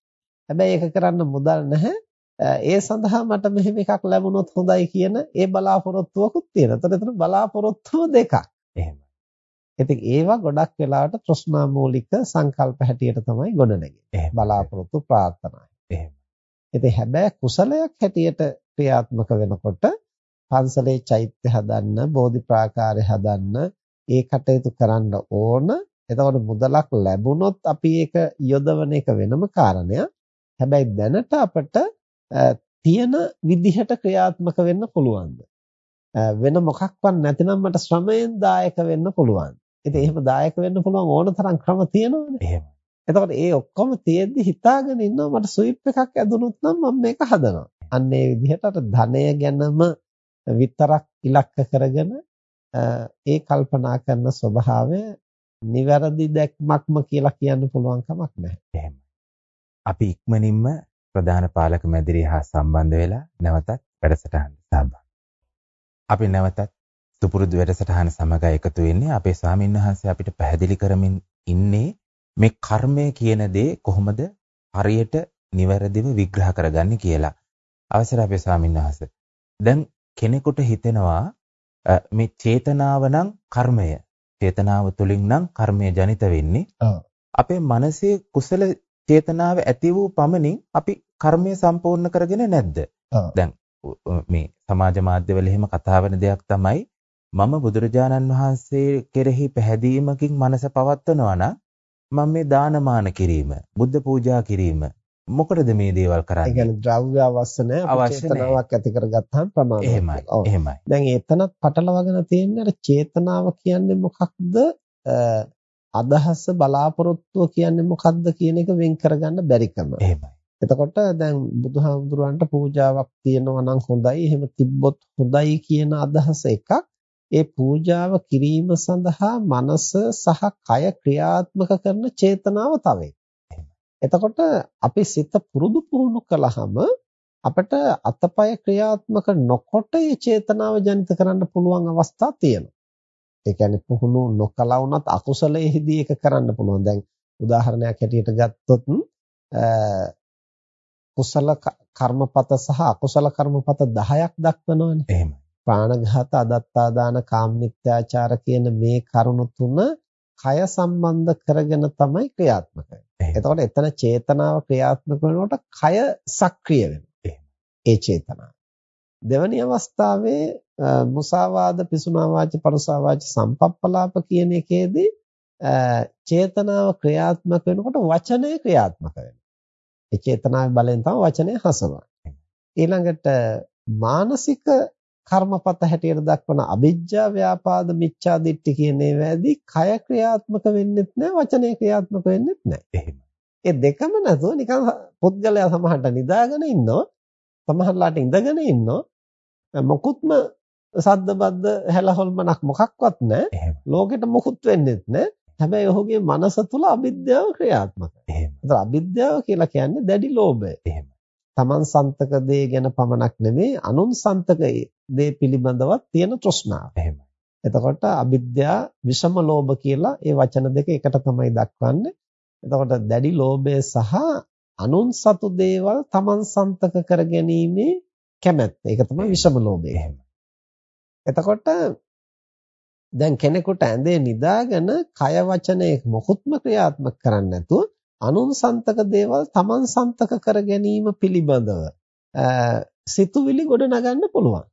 [SPEAKER 2] හැබැයි ඒක කරන්න මුදල් නැහැ. ඒ සඳහා මට මෙහෙම එකක් ලැබුණොත් හොඳයි කියන ඒ බලාපොරොත්තුවකුත් තියෙනවා. එතකොට එතන බලාපොරොත්තුව දෙකක්.
[SPEAKER 1] එහෙමයි.
[SPEAKER 2] ඉතින් ඒවා ගොඩක් වෙලාවට තෘෂ්ණා මූලික සංකල්ප හැටියට තමයි ගොඩනැගෙන්නේ. බලාපොරොත්තු ප්‍රාර්ථනා.
[SPEAKER 1] එහෙම.
[SPEAKER 2] ඉතින් හැබැයි කුසලයක් හැටියට ක්‍රියාත්මක වෙනකොට පන්සලේ චෛත්‍ය හදන්න, බෝධි ප්‍රාකාරය හදන්න, ඒ කටයුතු කරන්න ඕන. එතකොට මුදලක් ලැබුණොත් අපි ඒක යොදවන එක වෙනම කාරණයක්. හැබැයි දැනට අපිට තියෙන විදිහට ක්‍රියාත්මක වෙන්න පුළුවන්ද? වෙන මොකක්වත් නැතිනම් මට ශ්‍රමයෙන් දායක වෙන්න පුළුවන්. ඉතින් එහෙම දායක වෙන්න පුළුවන් ඕන තරම් ක්‍රම තියෙනවනේ.
[SPEAKER 1] එහෙම.
[SPEAKER 2] එතකොට ඒ ඔක්කොම තියෙද්දි හිතාගෙන ඉන්නවා මට ස්විප් එකක් ඇදුනොත් නම් මම මේක හදනවා. අන්න ඒ විදිහට අර ධනය ගැනම විතරක් ඉලක්ක කරගෙන ඒ කල්පනා කරන ස්වභාවය නිවැරදි දැක්මක්ම කියලා කියන්න පුළුවන් කමක් නැහැ.
[SPEAKER 1] එහෙමයි. අපි ඉක්මනින්ම ප්‍රධාන පාලක මැදිරිය හා සම්බන්ධ වෙලා නැවතත් වැඩසටහනට සහභාගී. අපි නැවතත් සුපුරුදු වැඩසටහන සමග එකතු වෙන්නේ අපේ ස්වාමින්වහන්සේ අපිට පැහැදිලි කරමින් ඉන්නේ මේ කර්මය කියන දේ කොහොමද හරියට නිවැරදිව විග්‍රහ කරගන්නේ කියලා. අවසර අපේ ස්වාමින්වහන්සේ. දැන් කෙනෙකුට හිතෙනවා මේ චේතනාව නම් කර්මය. චේතනාව තුලින් නම් කර්මය ජනිත වෙන්නේ. අපේ මනසේ කුසල චේතනාව ඇති වූ පමණින් අපි කර්මය සම්පූර්ණ කරගෙන නැද්ද? දැන් මේ සමාජ මාධ්‍යවල එහෙම කතා වෙන දෙයක් තමයි මම බුදුරජාණන් වහන්සේ කෙරෙහි පැහැදීමකින් මනස පවත්වනවා නම් මම මේ දානමාන කිරීම, බුද්ධ පූජා කිරීම මොකටද මේ දේවල් කරන්නේ?
[SPEAKER 2] ඒ කියන්නේ ද්‍රව්‍ය අවශ්‍ය නැහැ. චේතනාවක් ඇති කරගත්තාම ප්‍රමාණවත්.
[SPEAKER 1] එහෙමයි. එහෙමයි.
[SPEAKER 2] දැන් එතනත් පටලවාගෙන තියෙන්නේ අර චේතනාව කියන්නේ මොකක්ද? අදහස බලාපොරොත්තුව කියන්නේ මොකක්ද කියන එක වෙන් කරගන්න බැරිකම.
[SPEAKER 1] එහෙමයි.
[SPEAKER 2] එතකොට දැන් බුදුහාමුදුරන්ට පූජාවක් තියෙනවා නම් හොඳයි. එහෙම තිබ්බොත් හොඳයි කියන අදහස එකක්. ඒ පූජාව කිරීම සඳහා මනස සහ කය ක්‍රියාත්මක කරන චේතනාව තව එතකොට අපි සිත පුරුදු පුහුණු කළාම අපිට අතපය ක්‍රියාත්මක නොකොට ඒ චේතනාව ජනිත කරන්න පුළුවන් අවස්ථා තියෙනවා. ඒ කියන්නේ පුහුණු නොකලා වුණත් අකුසලයේදී ඒක කරන්න පුළුවන්. දැන් උදාහරණයක් හැටියට ගත්තොත් කුසල කර්මපත සහ අකුසල කර්මපත 10ක් දක්වනවානේ.
[SPEAKER 1] එහෙමයි.
[SPEAKER 2] ප්‍රාණඝාත, අදත්තා දාන, කාමමිත්‍යාචාර කියන මේ කරුණු තුන කය සම්බන්ධ කරගෙන තමයි ක්‍රියාත්මක වෙන්නේ. එතකොට එතන චේතනාව ක්‍රියාත්මක වෙනකොට කය සක්‍රිය වෙනවා. ඒ චේතනාව. දෙවැනි අවස්ථාවේ මුසාවාද, පිසුනා වාච, පරුසා වාච, සම්පප්පලාප කියන එකේදී චේතනාව ක්‍රියාත්මක වෙනකොට වචනය ක්‍රියාත්මක වෙනවා. ඒ චේතනාවේ බලෙන් තමයි වචනය හසවන්නේ. ඊළඟට මානසික කර්මපත හැටියට දක්වන අවිජ්ජා ව්‍යාපාද මිච්ඡා දිට්ඨි කියන ඒවාදී කය ක්‍රියාත්මක වෙන්නෙත් නැහැ වචනය ක්‍රියාත්මක වෙන්නෙත් නැහැ.
[SPEAKER 1] එහෙමයි.
[SPEAKER 2] ඒ දෙකම නැතුව නිකන් පුද්ගලයා සමහරට නිදාගෙන ඉන්නෝ සමහරලාට ඉඳගෙන ඉන්නෝ මොකුත්ම සද්ද බද්ද හැලහොල්මනක් මොකක්වත් නැහැ. ලෝකෙට මොකුත් වෙන්නෙත් නැහැ. හැබැයි ඔහුගේ මනස තුල අවිද්‍යාව ක්‍රියාත්මකයි.
[SPEAKER 1] එහෙම.
[SPEAKER 2] ඒතර අවිද්‍යාව කියලා කියන්නේ දැඩි ලෝභය.
[SPEAKER 1] එහෙම.
[SPEAKER 2] තමන් සන්තක දේ ගැන පමණක් නෙමෙයි අනුන් සන්තක දේ පිළිබඳවත් තියෙන තෘෂ්ණාව.
[SPEAKER 1] එහෙමයි.
[SPEAKER 2] එතකොට අවිද්‍යා විෂම ලෝභ කියලා ඒ වචන දෙක එකට තමයි දක්වන්නේ. එතකොට දැඩි ලෝභය සහ අනුන් සතු දේවල් තමන් සන්තක කර ගැනීමේ කැමැත්ත. ඒක තමයි විෂම ලෝභය. එතකොට දැන් කෙනෙකුට ඇඳේ නිදාගෙන කය වචනේ මොකුත්ම ක්‍රියාත්මක කරන්නේ නැතුව අනුන් සන්තක දේවල් තමන් සන්තක කර ගැනීම පිළිබඳව සිතුවිලි ගොඩ නගන්න පුළුවන්.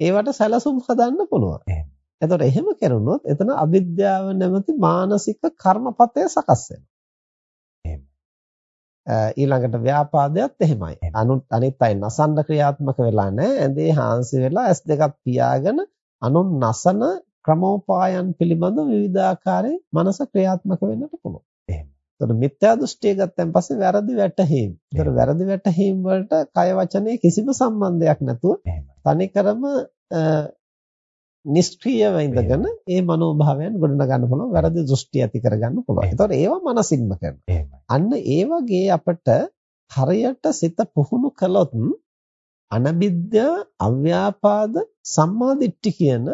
[SPEAKER 2] ඒවට සැලසුම් හදන්න පුළුවන්. එතකොට එහෙම කරුණොත් එතන අවිද්‍යාව නැමැති මානසික කර්මපතය සකස්. ඊළඟට ව්‍යාපාදයක් එහෙමයි. අනුත් අනිත් අය නසන්න ක්‍රියාත්මක වෙලා නැහැ. ඇඳේ හාන්සි වෙලා ඇස් දෙකක් පියාගෙන අනුන් නසන ක්‍රමෝපායන් පිළිබඳ විවිධාකාරයේ මනස ක්‍රියාත්මක වෙන්නට පුළුවන්.
[SPEAKER 1] එහෙම.
[SPEAKER 2] ඒතර මිත්‍යා දෘෂ්ටිය ගත්තන් පස්සේ වැරදි වැටහීම්. ඒතර වැරදි වැටහීම් වලට කය වචනේ කිසිම සම්බන්ධයක් නැතුව තනිකරම නිෂ්ක්‍රීයව ඉඳගෙන ඒ මනෝභාවයන් ගොඩනගා ගන්න පුළුවන් වැරදි දෘෂ්ටි ඇති කරගන්න පුළුවන්. ඒතකොට ඒවා මනසින්ම කරනවා. අන්න ඒ වගේ අපිට හරියට සිත පුහුණු කළොත් අනබිද්‍ය අව්‍යාපාද සම්මාදිට්ඨි කියන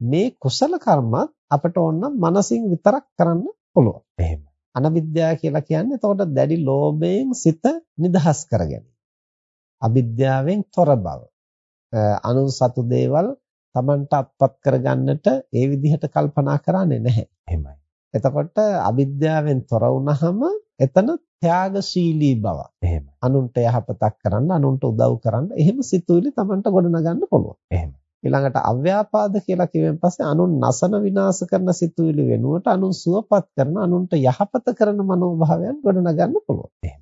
[SPEAKER 2] මේ කුසල කර්මත් අපට ඕන මනසින් විතරක් කරන්න පුළුවන්.
[SPEAKER 1] එහෙම.
[SPEAKER 2] අනවිද්‍යාව කියලා කියන්නේ එතකොට දැඩි ලෝභයෙන් සිත නිදහස් කර ගැනීම. අවිද්‍යාවෙන් තොර බව. අනුන් සතු දේවල් Tamanට අත්පත් කරගන්නට ඒ විදිහට කල්පනා කරන්නේ නැහැ.
[SPEAKER 1] එහෙමයි.
[SPEAKER 2] එතකොට අවිද්‍යාවෙන් තොර වුණාම එතන ත්‍යාගශීලී බව.
[SPEAKER 1] එහෙමයි.
[SPEAKER 2] අනුන්ට යහපතක් කරන්න, අනුන්ට උදව් කරන්න, එහෙම සිතුවිලි Tamanට ගොඩනගන්න පුළුවන්.
[SPEAKER 1] එහෙමයි.
[SPEAKER 2] ඊළඟට අව්‍යාපාද කියලා කිව්වෙන් පස්සේ අනුන් නසන විනාශ කරන සිතුවිලි වෙනුවට අනුන් සුවපත් කරන අනුන්ට යහපත කරන මනෝභාවයන් ගොඩනගන්න පුළුවන්.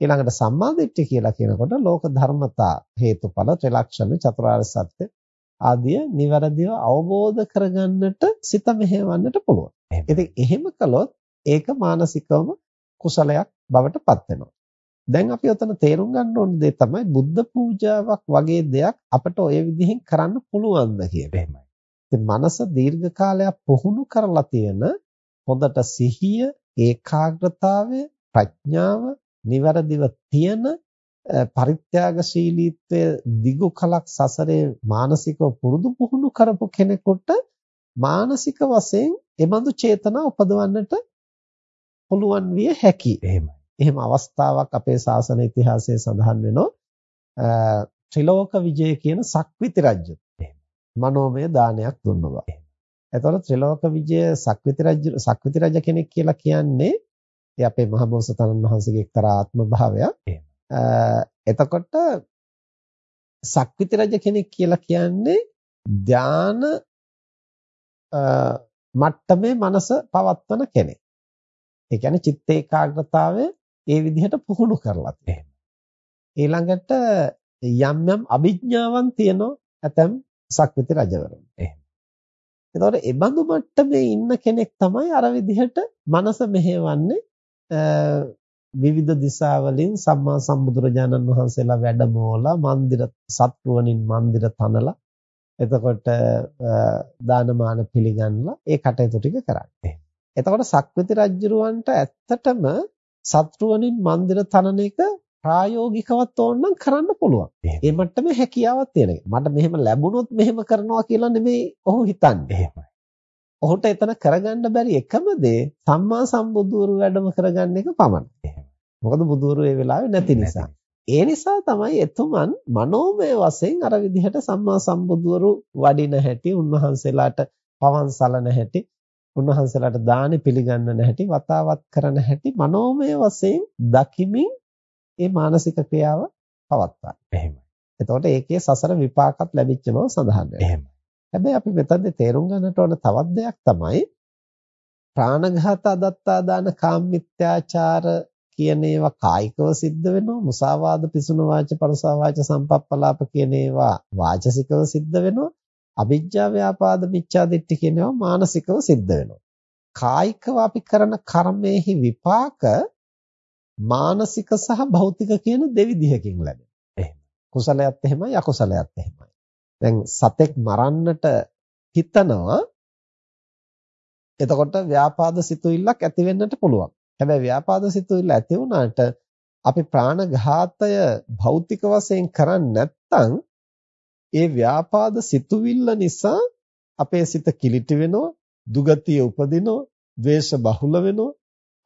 [SPEAKER 2] ඊළඟට සම්මාදිට්ඨිය කියලා කියනකොට ලෝක ධර්මතා හේතුඵල ත්‍රිලක්ෂණ චතුරාර්ය සත්‍ය ආදිය નિවරදිව අවබෝධ කරගන්නට සිත මෙහෙවන්නට පුළුවන්. ඉතින් එහෙම කළොත් ඒක මානසිකවම කුසලයක් බවට පත් වෙනවා. දැන් අපි ඔතන තේරුම් ගන්න ඕන දේ තමයි බුද්ධ පූජාවක් වගේ දෙයක් අපිට ඔය විදිහෙන් කරන්න පුළුවන්ද කියන
[SPEAKER 1] එහෙමයි.
[SPEAKER 2] ඉතින් මනස දීර්ඝ කාලයක් පුහුණු කරලා තියෙන හොඳට සිහිය, ඒකාග්‍රතාවය, ප්‍රඥාව નિවරදිව තියෙන පරිත්‍යාගශීලීත්වය දිගු කලක් සසරේ මානසිකව පුරුදු පුහුණු කරපු කෙනෙකුට මානසික වශයෙන් එබඳු චේතනා උපදවන්නට පුළුවන් විය හැකියි.
[SPEAKER 1] එහෙමයි.
[SPEAKER 2] එහෙම අවස්ථාවක් අපේ ශාසන ඉතිහාසයේ සඳහන් වෙනවා. ත්‍රිලෝක විජය කියන සක්විති රජු. මනෝමය දානයක් දුන්නා. එතකොට ත්‍රිලෝක විජය සක්විති රජු සක්විති රජ කෙනෙක් කියලා කියන්නේ ඒ අපේ මහබෝසතාණන් වහන්සේගේ එක්තරා ආත්ම භාවයක්. එතකොට සක්විති රජ කෙනෙක් කියලා කියන්නේ ධාන මට්ටමේ මනස පවත්වන කෙනෙක්. ඒ කියන්නේ චිත්ත ඒකාග්‍රතාවය ඒ විදිහට පුහුණු කරලා තියෙනවා. ඊළඟට යම් යම් අභිඥාවන් තියෙනවා ඇතම් සක්විති රජවරුන්. එහෙම. එතකොට ඒ බඳු මට්ටමේ ඉන්න කෙනෙක් තමයි අර විදිහට මනස මෙහෙවන්නේ විවිධ දිශාවලින් සම්මා සම්බුදුරජාණන් වහන්සේලා වැඩමවලා මන්දිර සත්රුවනින් මන්දිර තනලා එතකොට දානමාන පිළිගන්නලා ඒ කටයුතු ටික කරන්නේ. එතකොට සක්විති රජුරවන්ට ඇත්තටම සත්රුවනින් මන්දිර තනන එක ප්‍රායෝගිකවත් ඕනනම් කරන්න පුළුවන්. ඒ මට්ටමේ හැකියාවක් තියෙන මට මෙහෙම ලැබුණොත් මෙහෙම කරනවා කියලා නෙමෙයි ඔහු හිතන්නේ.
[SPEAKER 1] එහෙමයි.
[SPEAKER 2] ඔහුට එතන කරගන්න බැරි එකම දේ සම්මා සම්බුදුවරු වැඩම කරගන්න එක පමණයි. මොකද බුදුවරු ඒ වෙලාවේ නැති නිසා. ඒ නිසා තමයි එතුමන් මනෝමය වශයෙන් අර විදිහට සම්මා සම්බුදුවරු වඩින හැටි, උන්වහන්සේලාට පවන් සලන හැටි, උන්වහන්සේලාට දානි පිළිගන්න හැටි, වතාවත් කරන හැටි මනෝමය වශයෙන් දකිමින් ඒ මානසික ක්‍රියාව පවත්වනවා.
[SPEAKER 1] එහෙමයි.
[SPEAKER 2] එතකොට ඒකේ සසර විපාකත් ලැබිච්ච බව සඳහන් වෙනවා.
[SPEAKER 1] එහෙමයි.
[SPEAKER 2] හැබැයි අපි මෙතනදී තේරුම් ගන්නට ඕන තවත් දෙයක් තමයි ප්‍රාණඝාත අදත්තා දාන කාමමිත්‍යාචාර කියන ඒවා කායිකව සිද්ධ වෙනවා මුසාවාද පිසුන වාච පරසා වාච සම්පප්පලාප කියන ඒවා වාචසිකව සිද්ධ වෙනවා අවිජ්ජා ව්‍යාපාද මිච්ඡා දිට්ඨි කියන ඒවා මානසිකව සිද්ධ වෙනවා. කායිකව අපි කරන කර්මයේහි විපාක මානසික සහ භෞතික කියන දෙවිධයකින් ලැබෙනවා. එහෙම. කුසලයක් එහෙමයි අකුසලයක් එහෙමයි. දැන් සතෙක් මරන්නට හිතනවා එතකොට ව්‍යාපාද සිතුවිල්ලක් ඇති වෙන්නට පුළුවන්. හැබැයි ව්‍යාපාද සිතුවිල්ල ඇති වුණාට අපි ප්‍රාණඝාතය භෞතික වශයෙන් කරන්නේ නැත්නම් ඒ ව්‍යාපාද සිතුවිල්ල නිසා අපේ සිත කිලිටි වෙනවා, දුගතිය උපදිනවා, ද්වේෂ බහුල වෙනවා,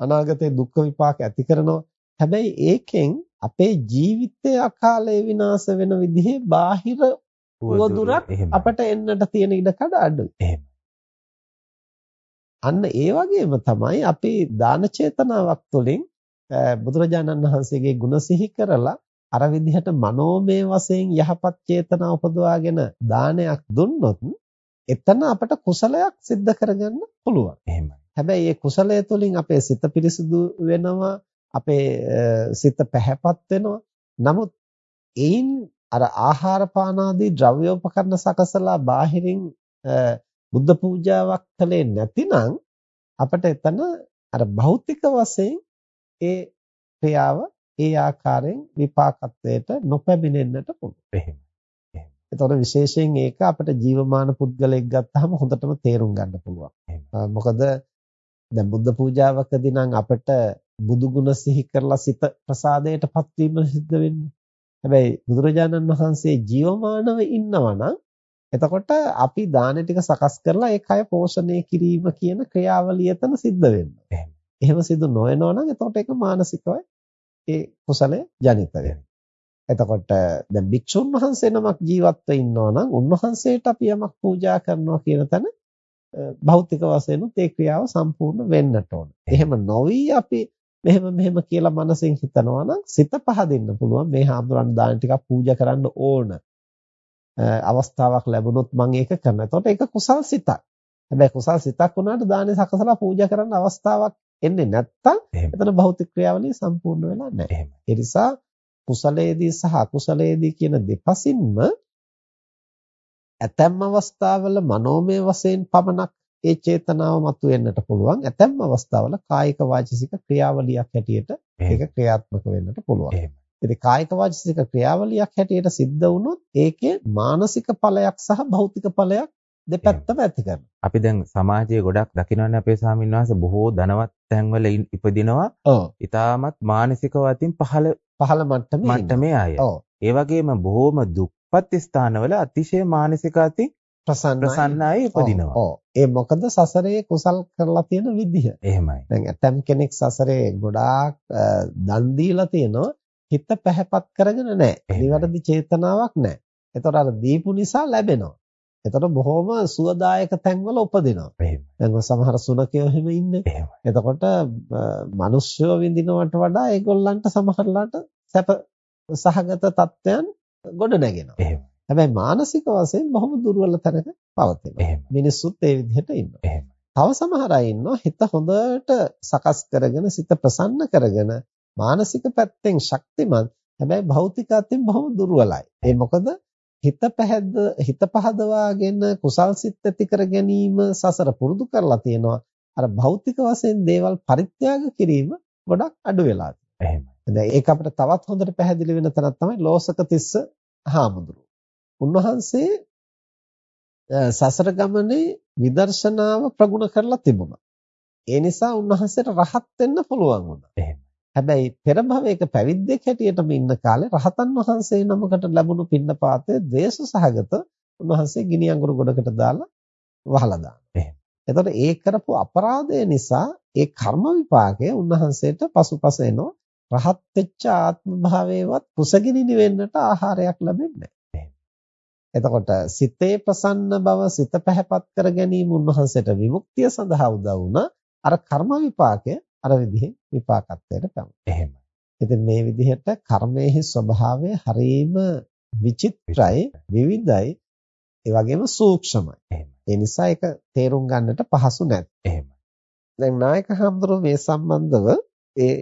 [SPEAKER 2] අනාගතේ දුක් විපාක ඇති කරනවා. හැබැයි ඒකෙන් අපේ ජීවිතය අකාලේ විනාශ වෙන විදිහේ බාහිර උවදුරක් අපට එන්නට තියෙන ඉඩකඩ අඩුයි.
[SPEAKER 1] එහෙමයි.
[SPEAKER 2] අන්න ඒ වගේම තමයි අපේ දාන චේතනාවක් තුළින් බුදුරජාණන් වහන්සේගේ ගුණ සිහි කරලා අර විදිහට මනෝමය වශයෙන් යහපත් චේතනා උපදවාගෙන දානයක් දුන්නොත් එතන අපට කුසලයක් සිද්ධ කරගන්න පුළුවන්.
[SPEAKER 1] එහෙමයි.
[SPEAKER 2] හැබැයි මේ කුසලය තුළින් අපේ සිත පිරිසිදු වෙනවා, අපේ සිත පැහැපත් වෙනවා. නමුත් ඒයින් අර ආහාර පාන ආදී ද්‍රව්‍යෝපකරණ සකසලා බාහිරින් බුද්ධ පූජාවක් කළේ නැතිනම් අපිට එතන අර භෞතික වශයෙන් ඒ ක්‍රියාව ඒ ආකාරයෙන් විපාකත්වයට නොපැමිණෙන්නට පුළුවන්.
[SPEAKER 1] එහෙම.
[SPEAKER 2] එතකොට විශේෂයෙන් ඒක අපිට ජීවමාන පුද්ගලයෙක් ගත්තාම හොඳටම තේරුම් ගන්න පුළුවන්. මොකද දැන් බුද්ධ පූජාවකදී නම් අපිට බුදු ගුණ සිහි කරලා සිත ප්‍රසාදයටපත් වීම සිද්ධ වෙන්නේ. හැබැයි බුදුරජාණන් වහන්සේ ජීවමානව ඉන්නවා නම් එතකොට අපි දාන ටික සකස් කරලා ඒ කය පෝෂණය කිරීම කියන ක්‍රියාවලිය එතන සිද්ධ වෙනවා. එහෙම සිදු නොවෙනවා නම් එතකොට ඒක මානසිකව ඒ කුසලය ජනිත වෙනවා. එතකොට දැන් භික්ෂුන් වහන්සේ නමක් ජීවත්ව ඉන්නවා නම් උන්වහන්සේට අපි යමක් පූජා කරනවා කියන තැන භෞතික වශයෙන් ඒ ක්‍රියාව සම්පූර්ණ වෙන්නට ඕන. එහෙම නොවි අපි මෙහෙම මෙහෙම කියලා මනසෙන් හිතනවා නම් සිත පහදින්න පුළුවන් මේ හාමුදුරන් දාන ටිකක් පූජා කරන්න ඕන. අවස්ථාවක් ලැබුණොත් මම ඒක කරනවා. එතකොට ඒක කුසල් සිතක්. හැබැයි කුසල් සිතක් වුණාට දානේ සකසලා පූජා කරන්න අවස්ථාවක් එන්නේ නැත්තම් එතන භෞතික ක්‍රියාවලිය සම්පූර්ණ වෙලා නැහැ. ඒ නිසා කුසලයේදී සහ අකුසලයේදී කියන දෙපසින්ම ඇතැම් අවස්ථාවල මනෝමය වශයෙන් පමණක් ඒ චේතනාව මතුවෙන්නට පුළුවන්. ඇතැම් අවස්ථාවල කායික වාචසික ක්‍රියාවලියක් හැටියට ඒක ක්‍රියාත්මක වෙන්නට පුළුවන්. ඉතින් කායික වාචසික ක්‍රියාවලියක් හැටියට සිද්ධ වුණොත් ඒකේ මානසික ඵලයක් සහ භෞතික ඵලයක් දෙපැත්තම ඇති කරනවා.
[SPEAKER 1] අපි දැන් සමාජයේ ගොඩක් දකින්නවානේ අපේ ස්වාමීන් බොහෝ ධනවත් තැන්වල ඉපදිනවා. ඔව්. ඊටමත් මානසික වතින් පහළ
[SPEAKER 2] පහළ මට්ටමේ
[SPEAKER 1] මට්ටමේ අය. ඔව්. ඒ වගේම බොහෝම දුප්පත් ස්ථානවල අතිශය මානසික අතින් ප්‍රසන්නයි උපදිනවා.
[SPEAKER 2] ඔව්. ඒ මොකද සසරේ කුසල් කරලා තියෙන විදිහ.
[SPEAKER 1] එහෙමයි.
[SPEAKER 2] දැන් ඇතම් කෙනෙක් සසරේ ගොඩාක් දන් දීලා තියෙනවා හිත පැහැපත් කරගෙන නැහැ. නිවැරදි චේතනාවක් නැහැ. ඒතකොට අර දීපු නිසා ලැබෙනවා. එතකොට බොහොම සුවදායක තැන්වල උපදිනවා. දැන් සමහර සුනකයෝ එහෙම ඉන්නේ. එතකොට මිනිස්සුયો විඳිනවට වඩා ඒගොල්ලන්ට සමහරලාට සැප සහගත තත්ත්වයන් ගොඩ නැගෙනවා. හැබැයි මානසික වශයෙන් බොහොම දුර්වල තැනක පවතිනවා. මිනිස්සුත් ඒ විදිහට ඉන්නවා. තව සමහර අය ඉන්නවා හිත හොඳට සකස් කරගෙන සිත ප්‍රසන්න කරගෙන මානසික පැත්තෙන් ශක්තිමත් හැබැයි භෞතික අතින් බොහොම දුර්වලයි. ඒ මොකද හිත පැහැද හිත පහදවාගෙන කුසල් සිත් ඇති කර ගැනීම සසර පුරුදු කරලා තියෙනවා. අර භෞතික වශයෙන් දේවල් පරිත්‍යාග කිරීම ගොඩක් අඩු වෙලා තියෙනවා. එහෙමයි. දැන් ඒක අපිට තවත් හොඳට පැහැදිලි වෙන තැනක් තමයි ලෝසක තිස්ස හාමුදුරුවෝ. උන්වහන්සේ සසර ගමනේ විදර්ශනාව ප්‍රගුණ කරලා තිබුණා. ඒ නිසා උන්වහන්සේට රහත් වෙන්න පුළුවන් වුණා. හැබැයි පෙර භවයක පැවිද්දෙක් හැටියටම ඉන්න කාලේ රහතන් වහන්සේ නමකට ලැබුණු පින්නපාතය ද්වේෂ සහගත උන්වහන්සේ ගිනි අඟුරු ගොඩකට දාලා වහලා දානවා. එතකොට ඒ කරපු අපරාධය නිසා ඒ කර්ම විපාකය උන්වහන්සේට පසුපස එනවා. රහත් වෙච්ච ආත්ම භාවයේවත් කුසගිනි නිවෙන්නට ආහාරයක් ලැබෙන්නේ එතකොට සිතේ ප්‍රසන්න බව සිත පැහැපත් කර ගැනීම උන්වහන්සේට විමුක්තිය සඳහා උදව් වුණා. අර කර්ම විපාකය අර විදිහෙන් විපාකත්වයට පැමුණා.
[SPEAKER 1] එහෙමයි.
[SPEAKER 2] ඉතින් මේ විදිහට කර්මයේ ස්වභාවය හරීම විචිත්‍රයි, විවිධයි, ඒ වගේම සූක්ෂමයි. ඒ නිසා ඒක තේරුම් ගන්නට පහසු නැත්.
[SPEAKER 1] එහෙමයි.
[SPEAKER 2] දැන් නායක හඳුරු මේ සම්බන්ධව ඒ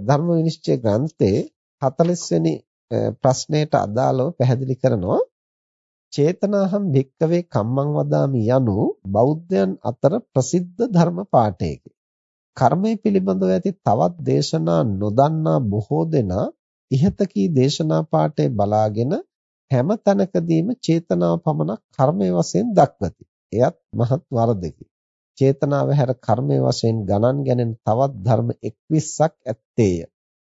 [SPEAKER 2] ධර්ම විනිශ්චය ග්‍රන්ථයේ 40 වෙනි ප්‍රශ්නයට අදාළව පැහැදිලි කරනවා චේතනාහම් භික්කවේ කම්මං වදාමි යනු බෞද්ධයන් අතර ප්‍රසිද්ධ ධර්ම පාඨයකි. කර්මය පිළිබඳව ඇති තවත් දේශනා නොදන්නා බොහෝ දෙනා ඉහත කී දේශනා පාඨය බලාගෙන හැම තැනකදීම චේතනාව පමණක් කර්මයේ වශයෙන් දක්වති. එයත් මහත් වරදකි. චේතනාව හැර කර්මයේ වශයෙන් ගණන් ගැනෙන තවත් ධර්ම 21ක් ඇත්තේය.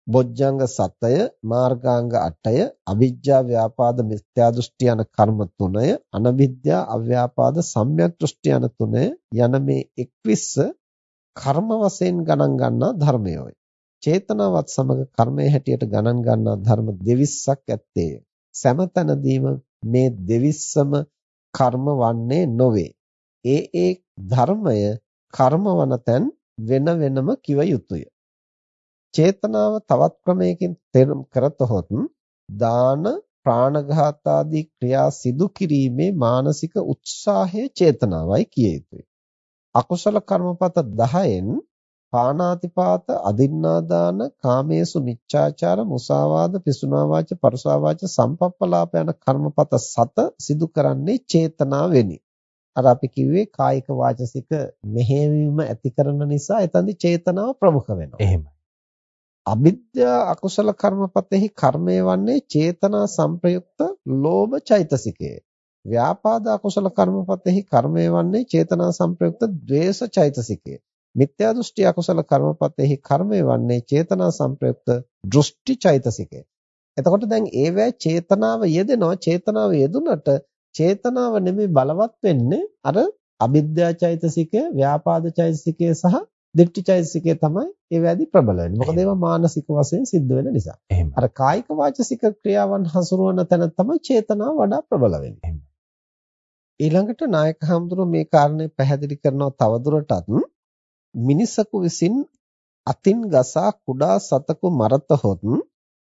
[SPEAKER 2] බොජ්ජංග 7ය මාර්ගාංග 8ය අවිජ්ජා ව්‍යාපාද මිත්‍යා දෘෂ්ටි යන කර්ම 3ය අනවිද්‍යා අව්‍යාපාද සම්‍යක් දෘෂ්ටි යන 3ය යන මේ 21 කර්ම වශයෙන් ගණන් ගන්නා ධර්මයෝයි. චේතනාවත් සමග කර්මයේ හැටියට ගණන් ගන්නා ධර්ම දෙවිස්සක් ඇත්තේය සෑමතනදීම මේ දෙවිස්සම කර්ම වන්නේ නොවේ. ඒ ඒ ධර්මය කර්ම වන තැන් වෙන වෙනම කිව යුතුය. චේතනාව තවත් ක්‍රමයකින් තේරුම් කරතොත් දාන ප්‍රාණඝාත ආදී ක්‍රියා සිදු කිරීමේ මානසික උත්සාහය චේතනාවයි කිය යුතුයි. අකුසල කර්මපත 10න් පානාතිපාත අදින්නාදාන කාමේසු මිච්ඡාචාර මුසාවාද පිසුනා වාච පරුසා වාච සම්පප්පලාප යන කර්මපත 7 සිදු කරන්නේ චේතනාවෙනි. අර අපි කිව්වේ කායික වාචසික මෙහෙයවීම ඇති කරන නිසා එතනදි චේතනාව ප්‍රමුඛ වෙනවා.
[SPEAKER 1] එහෙමයි.
[SPEAKER 2] අවිද්‍යා අකුසල කර්මපතෙහි කර්මය වන්නේ චේතනා සංප්‍රයුක්ත ලෝභ චෛතසිකය. ව්‍යාපාද අකුසල කර්මපතෙහි කර්මය වන්නේ චේතනා සංප්‍රයුක්ත ද්වේෂ චෛතසිකය. මිත්‍යා දෘෂ්ටි අකුසල කර්මපතෙහි කර්මය වන්නේ චේතනා සංප්‍රයුක්ත දෘෂ්ටි චෛතසිකය. එතකොට දැන් ඒවැ චේතනාව යෙදෙනවා චේතනාව යෙදුනට චේතනාව නෙමෙයි බලවත් වෙන්නේ අර අවිද්‍යා චෛතසිකය, ව්‍යාපාද චෛතසිකය සහ දිට්ඨි චෛතසිකය තමයි ඒ වැඩි ප්‍රබල වෙන්නේ. මොකද ඒවා මානසික වශයෙන් සිද්ධ වෙන නිසා. අර කායික වාචසික ක්‍රියාවන් හසුරුවන තැන තමයි චේතනාව වඩා ප්‍රබල වෙන්නේ. ඊළඟට නායක හඳුරු මේ කාරණේ පැහැදිලි කරනවා තවදුරටත් මිනිසකු විසින් අතින් ගසා කුඩා සතකු මරතහොත්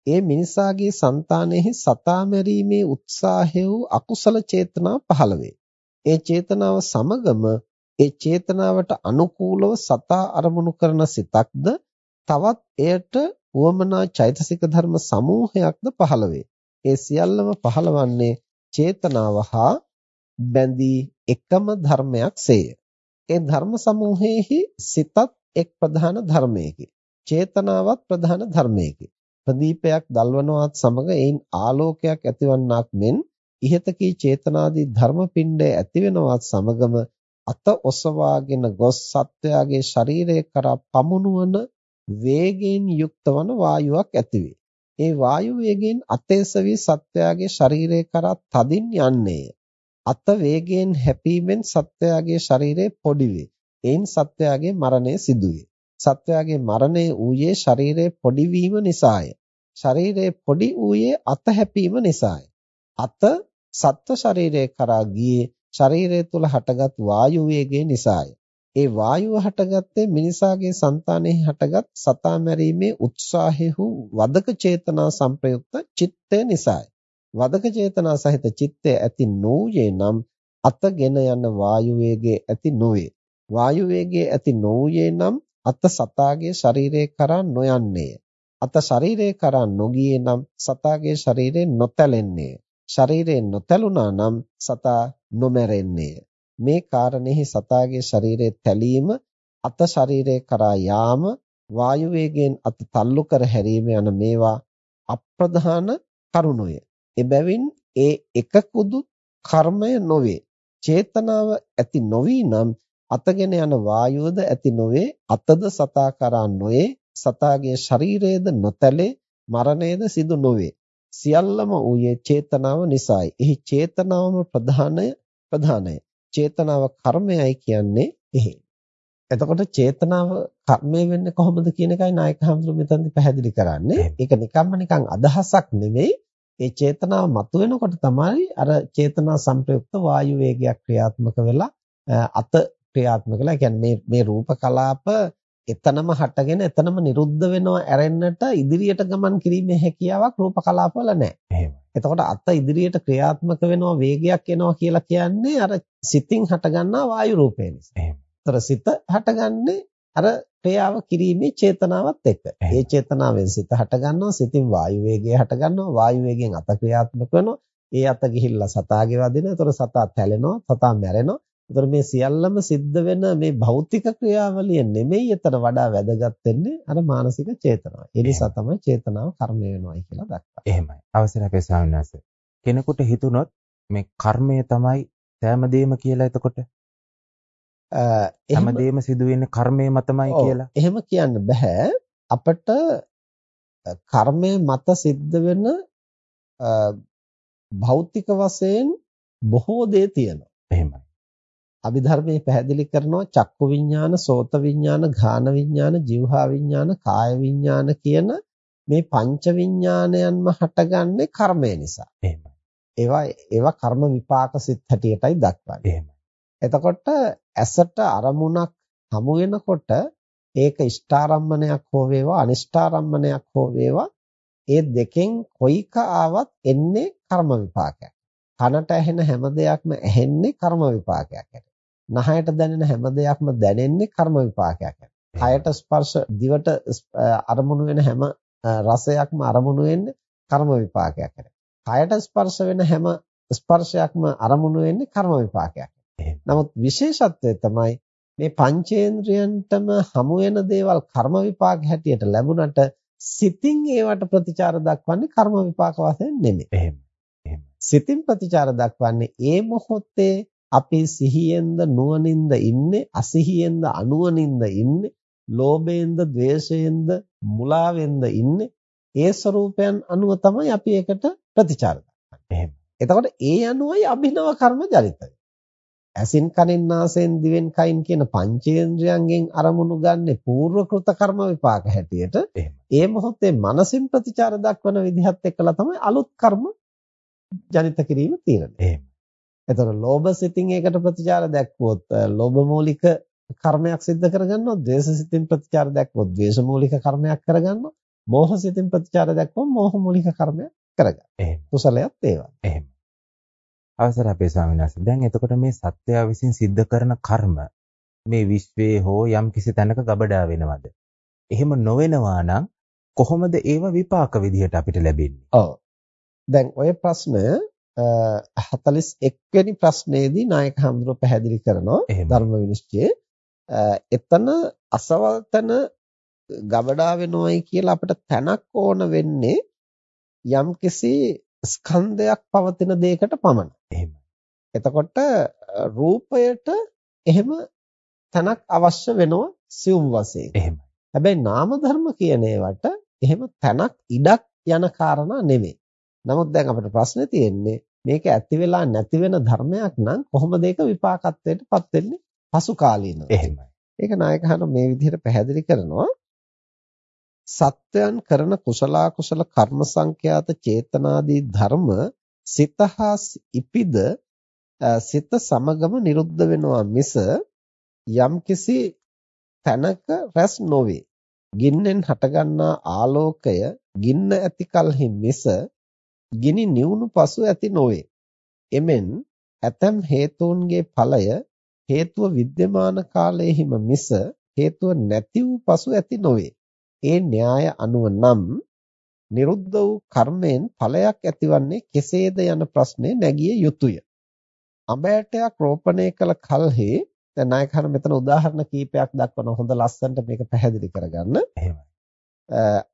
[SPEAKER 2] ඒ මිනිසාගේ సంతානෙහි සතා මැරීමේ උත්සාහය වූ අකුසල චේතනා පහළ වේ. ඒ චේතනාව සමගම ඒ චේතනාවට අනුකූලව සතා අරමුණු කරන සිතක්ද තවත් එයට උවමනා චෛතසික ධර්ම සමූහයක්ද පහළ වේ. ඒ සියල්ලම පහළවන්නේ චේතනාව හා බැඳී එකම ධර්මයක් සේය. ඒ ධර්ම සමූහයේහි සිතත් එක් ප්‍රධාන ධර්මයකි. චේතනාවත් ප්‍රධාන ධර්මයකි. ප්‍රදීපයක් දල්වනවත් සමග එයින් ආලෝකයක් ඇතිවන්නක් මෙන් ඉහත කී චේතනාදී ධර්ම පිණ්ඩය ඇතිවෙනවත් සමගම අත ඔසවාගෙන ගොස් සත්වයාගේ ශරීරය කරා පමුණුවන වේගයෙන් යුක්ත වන වායුවක් ඇතිවේ. ඒ වායු වේගයෙන් අතේසවි සත්වයාගේ ශරීරය කරා තදින් යන්නේය. අත වේගයෙන් හැපීමෙන් සත්වයාගේ ශරීරය පොඩි වේ. එයින් සත්වයාගේ මරණය සිදුවේ. සත්වයාගේ මරණය ඌයේ ශරීරයේ පොඩි වීම නිසාය. ශරීරයේ පොඩි ඌයේ අත හැපීම නිසාය. අත සත්ව ශරීරයේ කරා ගියේ ශරීරය තුල හටගත් වායු වේගය නිසාය. ඒ වායුව හටගත්තේ මිනිසාගේ సంతානෙහි හටගත් සතා මැරීමේ උත්සාහය වූ වදක චේතනා සංප්‍රයුක්ත චිත්තය නිසාය. වදක චේතනා සහිත චිත්තය ඇති නොවේ නම් අතගෙන යන වායු වේගයේ ඇති නොවේ. වායු වේගයේ ඇති නොවේ නම් අත සතාගේ ශරීරයේ කරා නොයන්නේය. අත ශරීරයේ කරා නොගියේ නම් සතාගේ ශරීරේ නොතැලෙන්නේය. ශරීරේ නොතැලුණා නම් සතා නොමැරෙන්නේය. මේ කාරණෙහි සතාගේ ශරීරයේ තැලීම අත ශරීරයේ කරා යාම වායු වේගයෙන් අත තල්ලු කර හැරීම යන මේවා අප්‍රධාන කරුණුය. එබැවින් ඒ එකකුදු කර්මය නොවේ. චේතනාව ඇති නොවි නම් අතගෙන යන වායුවද ඇති නොවේ අතද සතා කරා නොයේ සතාගේ ශරීරයේද නොතැලේ මරණයද සිදු නොවේ සියල්ලම ඌයේ චේතනාව නිසායි. එහි චේතනාවම ප්‍රධානය ප්‍රධානය. චේතනාව කර්මයයි කියන්නේ එහෙ. එතකොට චේතනාව කර්මය වෙන්නේ කොහොමද කියන එකයි නායක හඳුරු මෙතනදි පැහැදිලි කරන්නේ. ඒක නිකම්ම නිකන් අදහසක් නෙවෙයි. ඒ චේතනාව මතුවෙනකොට තමයි අර චේතනා සංප්‍රයුක්ත වායු වේගයක් ක්‍රියාත්මක වෙලා අත ක්‍රියාත්මක වෙලා කියන්නේ මේ මේ රූප කලාප එතනම හටගෙන එතනම නිරුද්ධ වෙනවා ඇරෙන්නට ඉදිරියට ගමන් කිරීමේ හැකියාවක් රූප කලාපවල නැහැ. එතකොට අත ඉදිරියට ක්‍රියාත්මක වෙනවා වේගයක් එනවා කියලා කියන්නේ අර සිතින් හටගන්නා වායු රූපය නිසා. ඒතර සිත හටගන්නේ අර ක්‍රියාව කිරීමේ චේතනාවත් එක්ක. ඒ චේතනාවෙන් සිත හටගන්නවා සිතින් වායු වේගය හටගන්නවා වායු වේගයෙන් අත ක්‍රියාත්මක වෙනවා. ඒ අත ගිහිල්ලා සතාගේ වදිනවා. ඒතර සතා තැලෙනවා. සතා මැරෙනවා. ඒතර මේ සියල්ලම සිද්ධ වෙන මේ භෞතික ක්‍රියාවලිය නෙමෙයි එතන වඩා වැදගත් වෙන්නේ අර මානසික චේතනාව. ඒ නිසා තමයි චේතනාව කර්මය වෙනවයි කියලා දක්වන්නේ.
[SPEAKER 1] එහෙමයි. අවසරයි අපේ ස්වාමීන් වහන්සේ. කෙනෙකුට හිතුනොත් මේ කර්මය තමයි සෑමදේම කියලා එතකොට හැමදේම සිදු වෙන්නේ කර්මය මතමයි කියලා.
[SPEAKER 2] එහෙම කියන්න බෑ. අපිට කර්මය මත සිද්ධ වෙන භෞතික වශයෙන් බොහෝ දේ තියෙනවා.
[SPEAKER 1] එහෙමයි.
[SPEAKER 2] අභිධර්මයේ පැහැදිලි කරනවා චක්කු විඤ්ඤාණ, සෝත විඤ්ඤාණ, ඝාන විඤ්ඤාණ, જીවහා විඤ්ඤාණ, කාය විඤ්ඤාණ කියන මේ පංච විඤ්ඤාණයන්ම හටගන්නේ කර්මය නිසා.
[SPEAKER 1] එහෙමයි.
[SPEAKER 2] ඒවා ඒවා කර්ම විපාක සිත් හැටියටයි දක්වන්නේ.
[SPEAKER 1] එහෙමයි.
[SPEAKER 2] එතකොට ඇසට අරමුණක් හමු වෙනකොට ඒක ඉෂ්ඨාරම්මණයක් හෝ වේවා අනිෂ්ඨාරම්මණයක් හෝ වේවා ඒ දෙකෙන් කොයික ආවත් එන්නේ කර්ම විපාකයක්. කනට ඇහෙන හැම දෙයක්ම ඇහෙන්නේ කර්ම විපාකයක් ඇට. නහයට දැනෙන හැම දෙයක්ම දැනෙන්නේ කර්ම විපාකයක්. කයට ස්පර්ශ දිවට අරමුණු වෙන හැම රසයක්ම අරමුණු වෙන්නේ කර්ම විපාකයක්. කයට ස්පර්ශ වෙන හැම ස්පර්ශයක්ම අරමුණු වෙන්නේ කර්ම විපාකයක්. නමුත් විශේෂත්වය තමයි මේ පංචේන්ද්‍රයන්ටම හමු වෙන දේවල් කර්ම විපාක හැටියට ලැබුණට සිතින් ඒවට ප්‍රතිචාර දක්වන්නේ කර්ම විපාක වශයෙන් නෙමෙයි.
[SPEAKER 1] එහෙම. එහෙම.
[SPEAKER 2] සිතින් ප්‍රතිචාර දක්වන්නේ ඒ මොහොතේ අපි සිහියෙන්ද නුවණින්ද ඉන්නේ අසිහියෙන්ද අනුවණින්ද ඉන්නේ ලෝභයෙන්ද ද්වේෂයෙන්ද මුලාවෙන්ද ඉන්නේ ඒ ස්වરૂපයන් අනුව තමයි අපි ඒකට ප්‍රතිචාර
[SPEAKER 1] දක්වන්නේ.
[SPEAKER 2] එතකොට ඒ අනුවයි අභිනව කර්ම ජනිතය. ඇසින් කනින් නාසයෙන් දිවෙන් කයින් කියන පංචේන්ද්‍රයන්ගෙන් අරමුණු ගන්න පූර්වකෘත කර්ම විපාක හැටියට ඒ මොහොතේ මනසින් ප්‍රතිචාර දක්වන විදිහත් එක්කලා තමයි අලුත් කර්ම ජනිත කිරීම තීරණය.
[SPEAKER 1] එහෙම.
[SPEAKER 2] එතකොට ලෝභ සිතින් ඒකට ප්‍රතිචාර දැක්වුවොත් ලෝභ මූලික කර්මයක් සිද්ධ කරගන්නවා ද්වේෂ සිතින් ප්‍රතිචාර දැක්වුවොත් ද්වේෂ මූලික කර්මයක් කරගන්නවා මෝහසිතින් ප්‍රතිචාර දක්වම මෝහ මූලික කර්මයක් කරගන්න.
[SPEAKER 1] එහෙම.
[SPEAKER 2] කුසලයක් ඒවා.
[SPEAKER 1] එහෙම. අවසර අපේ ස්වාමීන් වහන්සේ. දැන් එතකොට මේ සත්‍යය විසින් සිද්ධ කරන කර්ම මේ විශ්වයේ හෝ යම් කිසි තැනක ගබඩා වෙනවද? එහෙම නොවෙනවා නම් කොහොමද ඒව විපාක විදිහට අපිට ලැබෙන්නේ?
[SPEAKER 2] ඔව්. දැන් ওই ප්‍රශ්නය 41 වෙනි ප්‍රශ්නයේදී නායක හඳුර පැහැදිලි කරනවා ධර්ම විනිශ්චයේ එතන අසවල් තන ගබඩා වෙනවයි කියලා අපිට තැනක් ඕන වෙන්නේ යම්කිසි ස්කන්ධයක් පවතින දෙයකට පමණයි.
[SPEAKER 1] එහෙමයි.
[SPEAKER 2] එතකොට රූපයට එහෙම තැනක් අවශ්‍ය වෙනවා සියුම් වශයෙන්.
[SPEAKER 1] එහෙමයි.
[SPEAKER 2] හැබැයි නාම ධර්ම කියන ඒවට එහෙම තැනක් ඉඩක් යන කාරණා නෙමෙයි. නමුත් දැන් අපිට ප්‍රශ්නේ තියෙන්නේ මේක ඇති වෙලා නැති වෙන ධර්මයක් නම් කොහොමද ඒක විපාකත්වයටපත් වෙන්නේ පසු කාලීනව.
[SPEAKER 1] එහෙමයි.
[SPEAKER 2] ඒක නායකහන මේ විදිහට පැහැදිලි කරනවා. සත්වයන් කරන කුසල කුසල කර්ම සංඛ්‍යාත චේතනාදී ධර්ම සිතහා ඉපිද සිත සමගම නිරුද්ධ වෙනවා මිස යම්කිසි තැනක රැස් නොවේ. ගින්නෙන් හටගන්නා ආලෝකය ගින්න ඇති කලෙහි මිස ගිනි නිවුණු පසු ඇති නොවේ. එමෙන් ඇතම් හේතුන්ගේ ඵලය හේතුව विद्यमान කාලයේහිම මිස හේතුව නැති වූ පසු ඇති නොවේ. ඒ න්‍යාය අනුව නම් නිරුද්ධ වූ කර්මයෙන් ඵලයක් ඇතිවන්නේ කෙසේද යන ප්‍රශ්නේ නැගිය යුතුය. අඹයටයක් රෝපණය කළ කල්හි දැන් නායකහන මෙතන උදාහරණ කීපයක් දක්වන හොඳ ලස්සනට මේක පැහැදිලි කරගන්න.
[SPEAKER 1] එහෙමයි.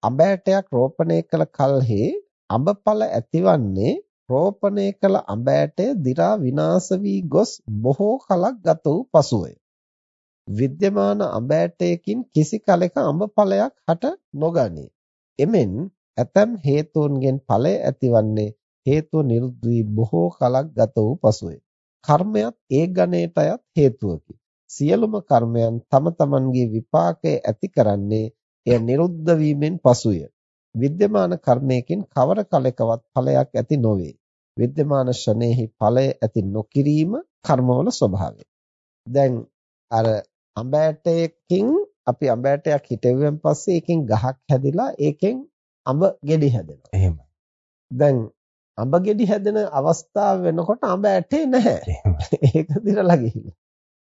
[SPEAKER 2] අඹයටයක් රෝපණය කළ කල්හි අඹඵල ඇතිවන්නේ රෝපණය කළ අඹයටය දි รา විනාශ වී ගොස් බොහෝ කලක් ගත වූ පසුවය. විද්‍යමාන අඹයටයකින් කිසි කලෙක අඹඵලයක් හට නොගනී. එමෙන් ඇතම් හේතුන්ගෙන් ඵලය ඇතිවන්නේ හේතුව නිරුද්ධ වී බොහෝ කලක් ගත වූ පසුවය. කර්මයක් ඒ ගණයට අයත් හේතුවකි. සියලුම කර්මයන් තම තමන්ගේ විපාකය ඇති කරන්නේ එය නිරුද්ධ වීමෙන් පසුය. විද්‍යමාන කර්මයකින් කවර කලකවත් ඵලයක් ඇති නොවේ. විද්‍යමාන ෂණේහි ඵලය ඇති නොකිරීම කර්මවල ස්වභාවය. දැන් අර අඹ ඇටයකින් අපි අඹ ඇටයක් හිටෙව්වෙන් පස්සේ ඒකෙන් ගහක් හැදිලා ඒකෙන් අඹ ගෙඩි හැදෙනවා.
[SPEAKER 1] එහෙමයි.
[SPEAKER 2] දැන් අඹ ගෙඩි හැදෙන අවස්ථාව වෙනකොට අඹ ඇටේ නැහැ. ඒක දිරලා ගිහිල්ලා.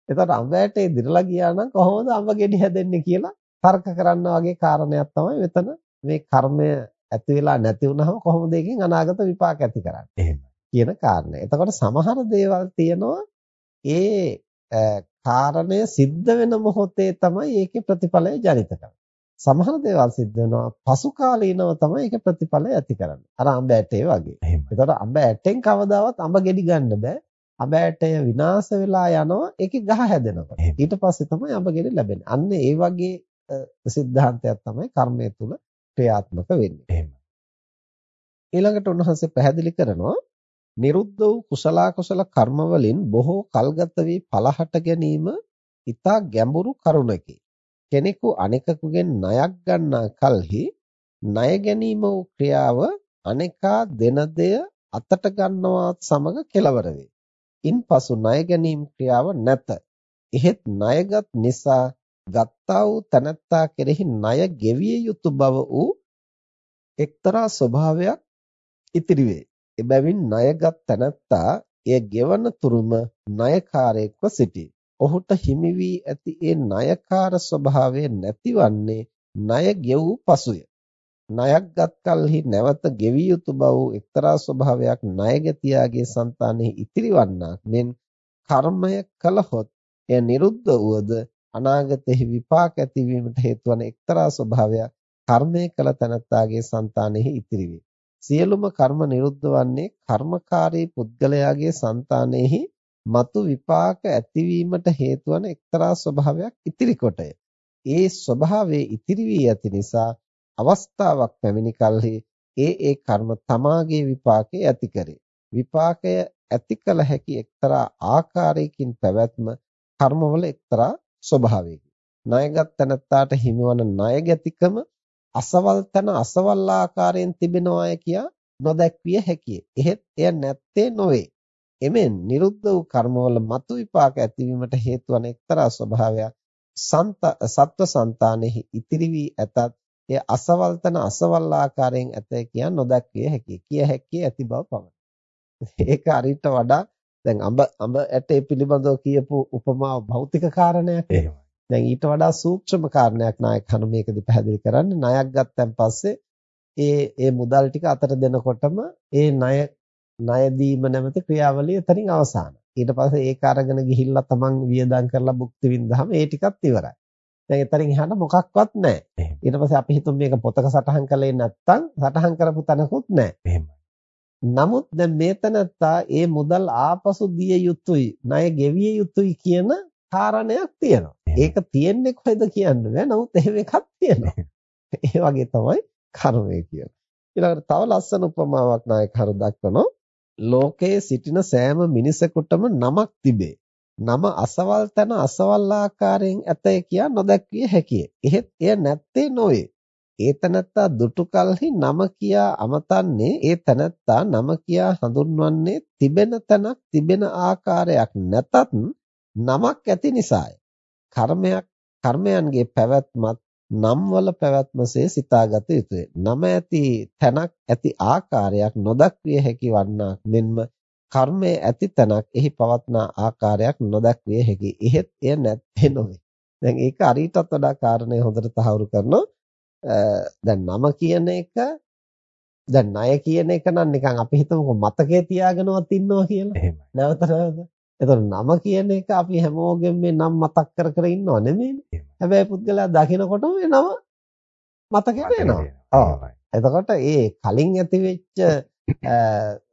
[SPEAKER 2] එතකොට අඹ ඇටේ දිරලා ගියා නම් කොහොමද අඹ ගෙඩි හැදෙන්නේ කියලා තර්ක කරන්න වගේ කාරණයක් තමයි මෙතන මේ කර්මය ඇති වෙලා නැති වුනහම කොහොමද ඒකෙන් අනාගත විපාක ඇති කරන්නේ.
[SPEAKER 1] එහෙමයි.
[SPEAKER 2] කියන කාරණය. එතකොට සමහර දේවල් තියෙනවා ඒ කාරණය සිද්ධ වෙන මොහොතේ තමයි ඒකේ ප්‍රතිඵලය ජනිත කරන්නේ. සමහර දේවල් සිද්ධ වෙනවා පසු කාලීනව තමයි ඒක ප්‍රතිඵලය ඇති කරන්නේ. අර අඹ ඇටේ වගේ. එතකොට අඹ ඇටෙන් කවදාවත් අඹ ගෙඩි ගන්න බෑ. අඹ ඇටය විනාශ වෙලා යනවා ඒකේ ගහ හැදෙනවා. ඊට පස්සේ තමයි අඹ ගෙඩි ලැබෙන්නේ. අන්න ඒ වගේ සිද්ධාන්තයක් තමයි කර්මය තුල ක්‍රියාත්මක වෙන්නේ.
[SPEAKER 1] එහෙමයි.
[SPEAKER 2] ඊළඟට උන්වහන්සේ පැහැදිලි කරනවා නිරුද්ධ වූ කුසල කුසල කර්ම වලින් බොහෝ කල්ගත වී පලහට ගැනීම ඊතා ගැඹුරු කරුණකි. කෙනෙකු අනෙකකුගෙන් ණයක් ගන්නා කලෙහි ණය ගැනීම වූ ක්‍රියාව අනේකා දෙන දෙය අතට ගන්නවත් සමග කෙලවර වේ. ඉන්පසු ණය ගැනීම ක්‍රියාව නැත. එහෙත් ණයගත් නිසා ගත්තා වූ තනත්තා කෙරෙහි ණය ගෙවිය යුතු බව වූ එක්තරා ස්වභාවයක් ඉතිරි වේ. එබැවින් ණයගත් තනත්තා එය ගෙවන තුරුම ණයකාරයෙක්ව සිටී. ඔහුට හිමි වී ඇති ඒ ණයකාර ස්වභාවය නැතිවන්නේ ණය ගෙවූ පසුය. ණයක් ගත් කල්හි නැවත ගෙවිය යුතු බව එක්තරා ස්වභාවයක් ණයගතියාගේ సంతානෙහි ඉතිරිවන්නක් මෙන් කර්මය කළහොත් එය නිරුද්ධ වුවද අනාගතෙහි විපාක ඇතිවීමට හේතු වන එක්තරා ස්වභාවයක් කර්මය කළ තැනැත්තාගේ సంతානෙහි ඉතිරි සියලුම කර්ම නිරුද්ධ වන්නේ කර්මකාරී පුද්ගලයාගේ సంతානෙහි මතු විපාක ඇතිවීමට හේතු වන එක්තරා ස්වභාවයක් ඉතිරි කොටය. ඒ ස්වභාවයේ ඉතිරි වී ඇති නිසා අවස්ථාවක් පැමිණි කලෙහි ඒ ඒ කර්ම තමාගේ විපාකයේ ඇති කරේ. විපාකය ඇති කළ හැකි එක්තරා ආකාරයකින් පැවැත්ම කර්මවල එක්තරා ස්වභාවයකි. ණයගත් තැනත්තාට හිමිවන ණයගැතිකම අසවල් තන අසවල් ආකාරයෙන් තිබෙනවාය කියා නොදැක්විය හැකිය. එහෙත් එය නැත්තේ නොවේ. එමෙන් නිරුද්ධ වූ කර්මවල මතු විපාක ඇතිවීමට හේතු වන එක්තරා ස්වභාවයක් සත්ව సంతානෙහි ඉතිරි වී ඇතත් ඒ අසවල් තන අසවල් ආකාරයෙන් ඇතයි කියා නොදක්විය හැකියි. කිය හැකි ඇති බව පමණයි. ඒක අරිට වඩා දැන් අඹ අඹ ඇටේ පිළිබඳව කියපු උපමාව භෞතික කාරණයක්. දැන් ඊට වඩා සූක්ෂම කාරණයක් නායක හනු මේකදී පැහැදිලි කරන්නේ ණයක් ගත්තන් පස්සේ ඒ ඒ මුදල් ටික අතට දෙනකොටම ඒ ණය ණය දීම නැමැති ක්‍රියාවලිය එතනින් අවසానයි. ඊට පස්සේ ඒක අරගෙන ගිහිල්ලා තමන් වියදම් කරලා භුක්ති විඳහම ඒ ටිකත් ඉවරයි. දැන් එතනින් එහාට මොකක්වත් නැහැ. ඊට පස්සේ අපි හිතමු මේක පොතක සටහන් කළේ නැත්තම් සටහන් කරපු තැනකුත් නැහැ. නමුත් දැන් මේ තැනත්තා ඒ මුදල් ආපසු දිය යුතුයි, ණය ගෙවිය යුතුයි කියන කාරණයක් තියෙනවා. ඒක තියෙන්නේ කොහෙද කියන්නේ නෑ. නමුත් එහෙම එකක් තියෙනවා. ඒ වගේ තමයි කර්මය කියන්නේ. ඊළඟට තව ලස්සන උපමාවක් නායක හරු දක්වනවා. ලෝකයේ සිටින සෑම මිනිසෙකුටම නමක් තිබේ. නම අසවල් තැන අසවල් ආකාරයෙන් ඇතයි කියා නොදැක්විය හැකිය. එහෙත් එය නැත්තේ නොවේ. ඒ තැනත්තා දුටු කලෙහි නම කියා අමතන්නේ ඒ තැනත්තා නම කියා හඳුන්වන්නේ තිබෙන තැනක් තිබෙන ආකාරයක් නැතත් නමක් ඇති නිසාය. කර්මයක් කර්මයන්ගේ පැවැත්මත් නම්වල පැවැත්මසේ සිතාගත යුතුය. නම ඇති තැනක් ඇති ආකාරයක් නොදක්විය හැකි වන්නාක් මෙන්ම කර්මයේ ඇති තැනක් එහි පවත්නා ආකාරයක් නොදක්විය හැකි. එහෙත් එය නැත්තේ නොවේ. දැන් ඒක අරීටත් වඩා කාරණේ හොඳට තහවුරු කරනවා. දැන් නම කියන එක දැන් ණය කියන එක නම් නිකන් අපි හිතමුකෝ මතකයේ තියාගෙනවත් ඉන්නවා කියලා. නැවත නැවත. එතකොට නම කියන එක අපි හැමෝගෙම මේ නම් මතක් කර කර ඉන්නව නෙමෙයිනේ. හැබැයි පුද්ගලයා දකිනකොට මේ නම මතකෙට එනවා. ඔව්. එතකොට ඒ කලින් ඇතිවෙච්ච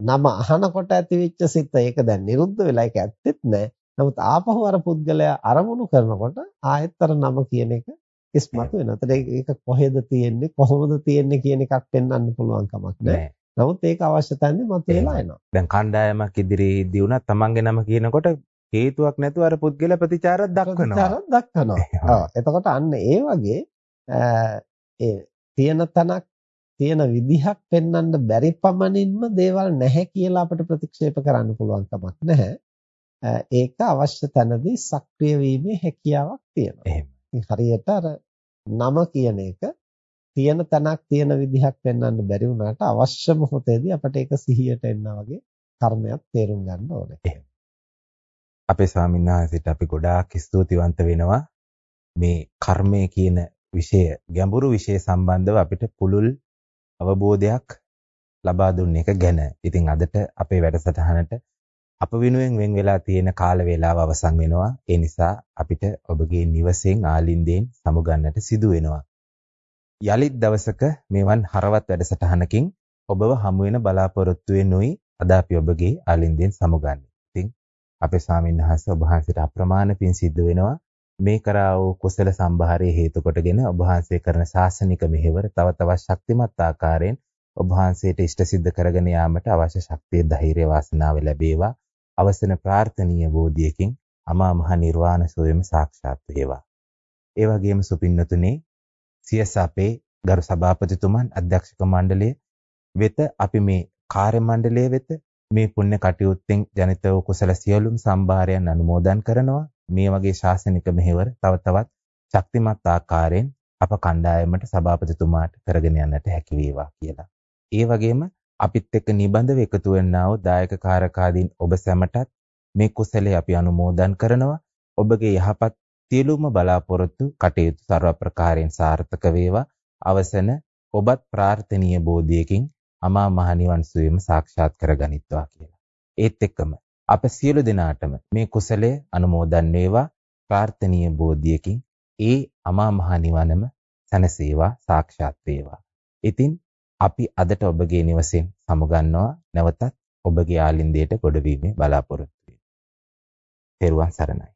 [SPEAKER 2] නම අහනකොට ඇතිවෙච්ච සිත ඒක දැන් නිරුද්ධ වෙලා ඒක ඇත්තෙත් නැහැ. නමුත් ආපහු අර පුද්ගලයා අරමුණු කරනකොට ආයෙත්තර නම කියන එක ඉස්මතු වෙනවා. එතකොට ඒක කොහෙද තියෙන්නේ කොහොමද තියෙන්නේ කියන එකක් පෙන්වන්න පුළුවන් කමක් නැහැ. නමුත් ඒක අවශ්‍ය තැනදී මතුවලා එනවා.
[SPEAKER 1] දැන් කණ්ඩායමක් ඉදිරියේදී වුණත් තමන්ගේ නම කියනකොට හේතුවක් නැතුව අර පුද්ගල ප්‍රතිචාරයක් දක්වනවා.
[SPEAKER 2] ප්‍රතිචාරයක් දක්වනවා. ඔව්. එතකොට අන්න ඒ වගේ ඒ තියෙන තනක් තියෙන විදිහක් පෙන්වන්න බැරි පමණින්ම දේවල් නැහැ කියලා අපිට ප්‍රතික්ෂේප කරන්න පුළුවන් කමක් නැහැ. ඒක අවශ්‍ය තැනදී සක්‍රිය වීමේ හැකියාවක් තියෙනවා. එහෙම. හරියට අර නම කියන එක තියෙන තැනක් තියෙන විදිහක් පෙන්වන්න බැරි වුණාට අවශ්‍ය මොහොතේදී අපිට ඒක සිහියට එන්න වගේ කර්මයක් තේරුම් ගන්න ඕනේ.
[SPEAKER 1] අපේ ස්වාමීන් වහන්සේට අපි ගොඩාක් ස්තුතිවන්ත වෙනවා මේ කර්මය කියන විෂය ගැඹුරු විෂය සම්බන්ධව අපිට පුළුල් අවබෝධයක් ලබා දුන්න එක ගැන. ඉතින් අදට අපේ වැඩසටහනට අප වෙනුවෙන් වෙන් වෙලා තියෙන කාල වේලාව අවසන් වෙනවා. ඒ නිසා අපිට ඔබගේ නිවසෙන් ආලින්දෙන් සමුගන්නට සිදු වෙනවා. යලිත් දවසක මෙවන් හරවත් වැඩසටහනකින් ඔබව හමු වෙන බලාපොරොත්තු වෙනුයි අද අපි ඔබගේ ආලින්දෙන් සමුගන්නේ. ඉතින් අපේ ස්වාමීන් වහන්සේ ඔබ වහන්සේට අප්‍රමාණ පින් සිද්ධ වෙනවා. මේ කරා වූ කුසල සම්භාරයේ හේතු කොටගෙන ඔබ වහන්සේ කරන ශාසනික මෙහෙවර තව තවත් ශක්තිමත් ආකාරයෙන් ඔබ වහන්සේට ඉෂ්ට සිද්ධ කරගෙන යාමට අවශ්‍ය ශක්තිය ධෛර්ය වාසනාව ලැබේවා. අවසන ප්‍රාර්ථනීය බෝධියකින් අමා මහ නිර්වාණ සෝයම සාක්ෂාත් වේවා. ඒ වගේම සුපින්නතුනේ සියස අපේ ගරු සභාපතිතුමන් අධ්‍යක්ෂක මණ්ඩලය වෙත අපි මේ කාර්ය මණ්ඩලය වෙත මේ පුණ්‍ය කටයුත්තෙන් ජනිත වූ කුසල සියලුම සම්භාරයන් අනුමෝදන් කරනවා මේ වගේ ශාසනික මෙහෙවර තව තවත් ශක්තිමත් ආකාරයෙන් අප කණ්ඩායමට සභාපතිතුමාට කරගෙන යන්නට හැකි වේවා කියලා. ඒ වගේම අපිත් එක්ක නිබඳව එකතු වෙන්නා වූ දායක කාරකාදීන් ඔබ සැමටත් මේ කුසලයේ අපි අනුමෝදන් කරනවා. ඔබගේ යහපත් සියලුම බලාපොරොත්තු කටයුතු ਸਰව ප්‍රකාරයෙන් සාර්ථක වේවා. අවසන ඔබත් ප්‍රාර්ථනීය බෝධියකින් අමා මහ නිවන් සුවයම සාක්ෂාත් කරගනිත්වා කියලා. ඒත් එක්කම අප සියලු දෙනාටම මේ කුසලය අනුමෝදන් වේවා ප්‍රාර්ථනීය බෝධියකින් ඒ අමා මහ නිවනම සැනසේවා සාක්ෂාත් වේවා. ඉතින් අපි අදට ඔබගේ නිවසෙන් සමුගන්නවා නැවතත් ඔබගේ ආලින්දයට ගොඩවීමේ බලාපොරොත්තු වෙමි. තෙරුවන් සරණයි.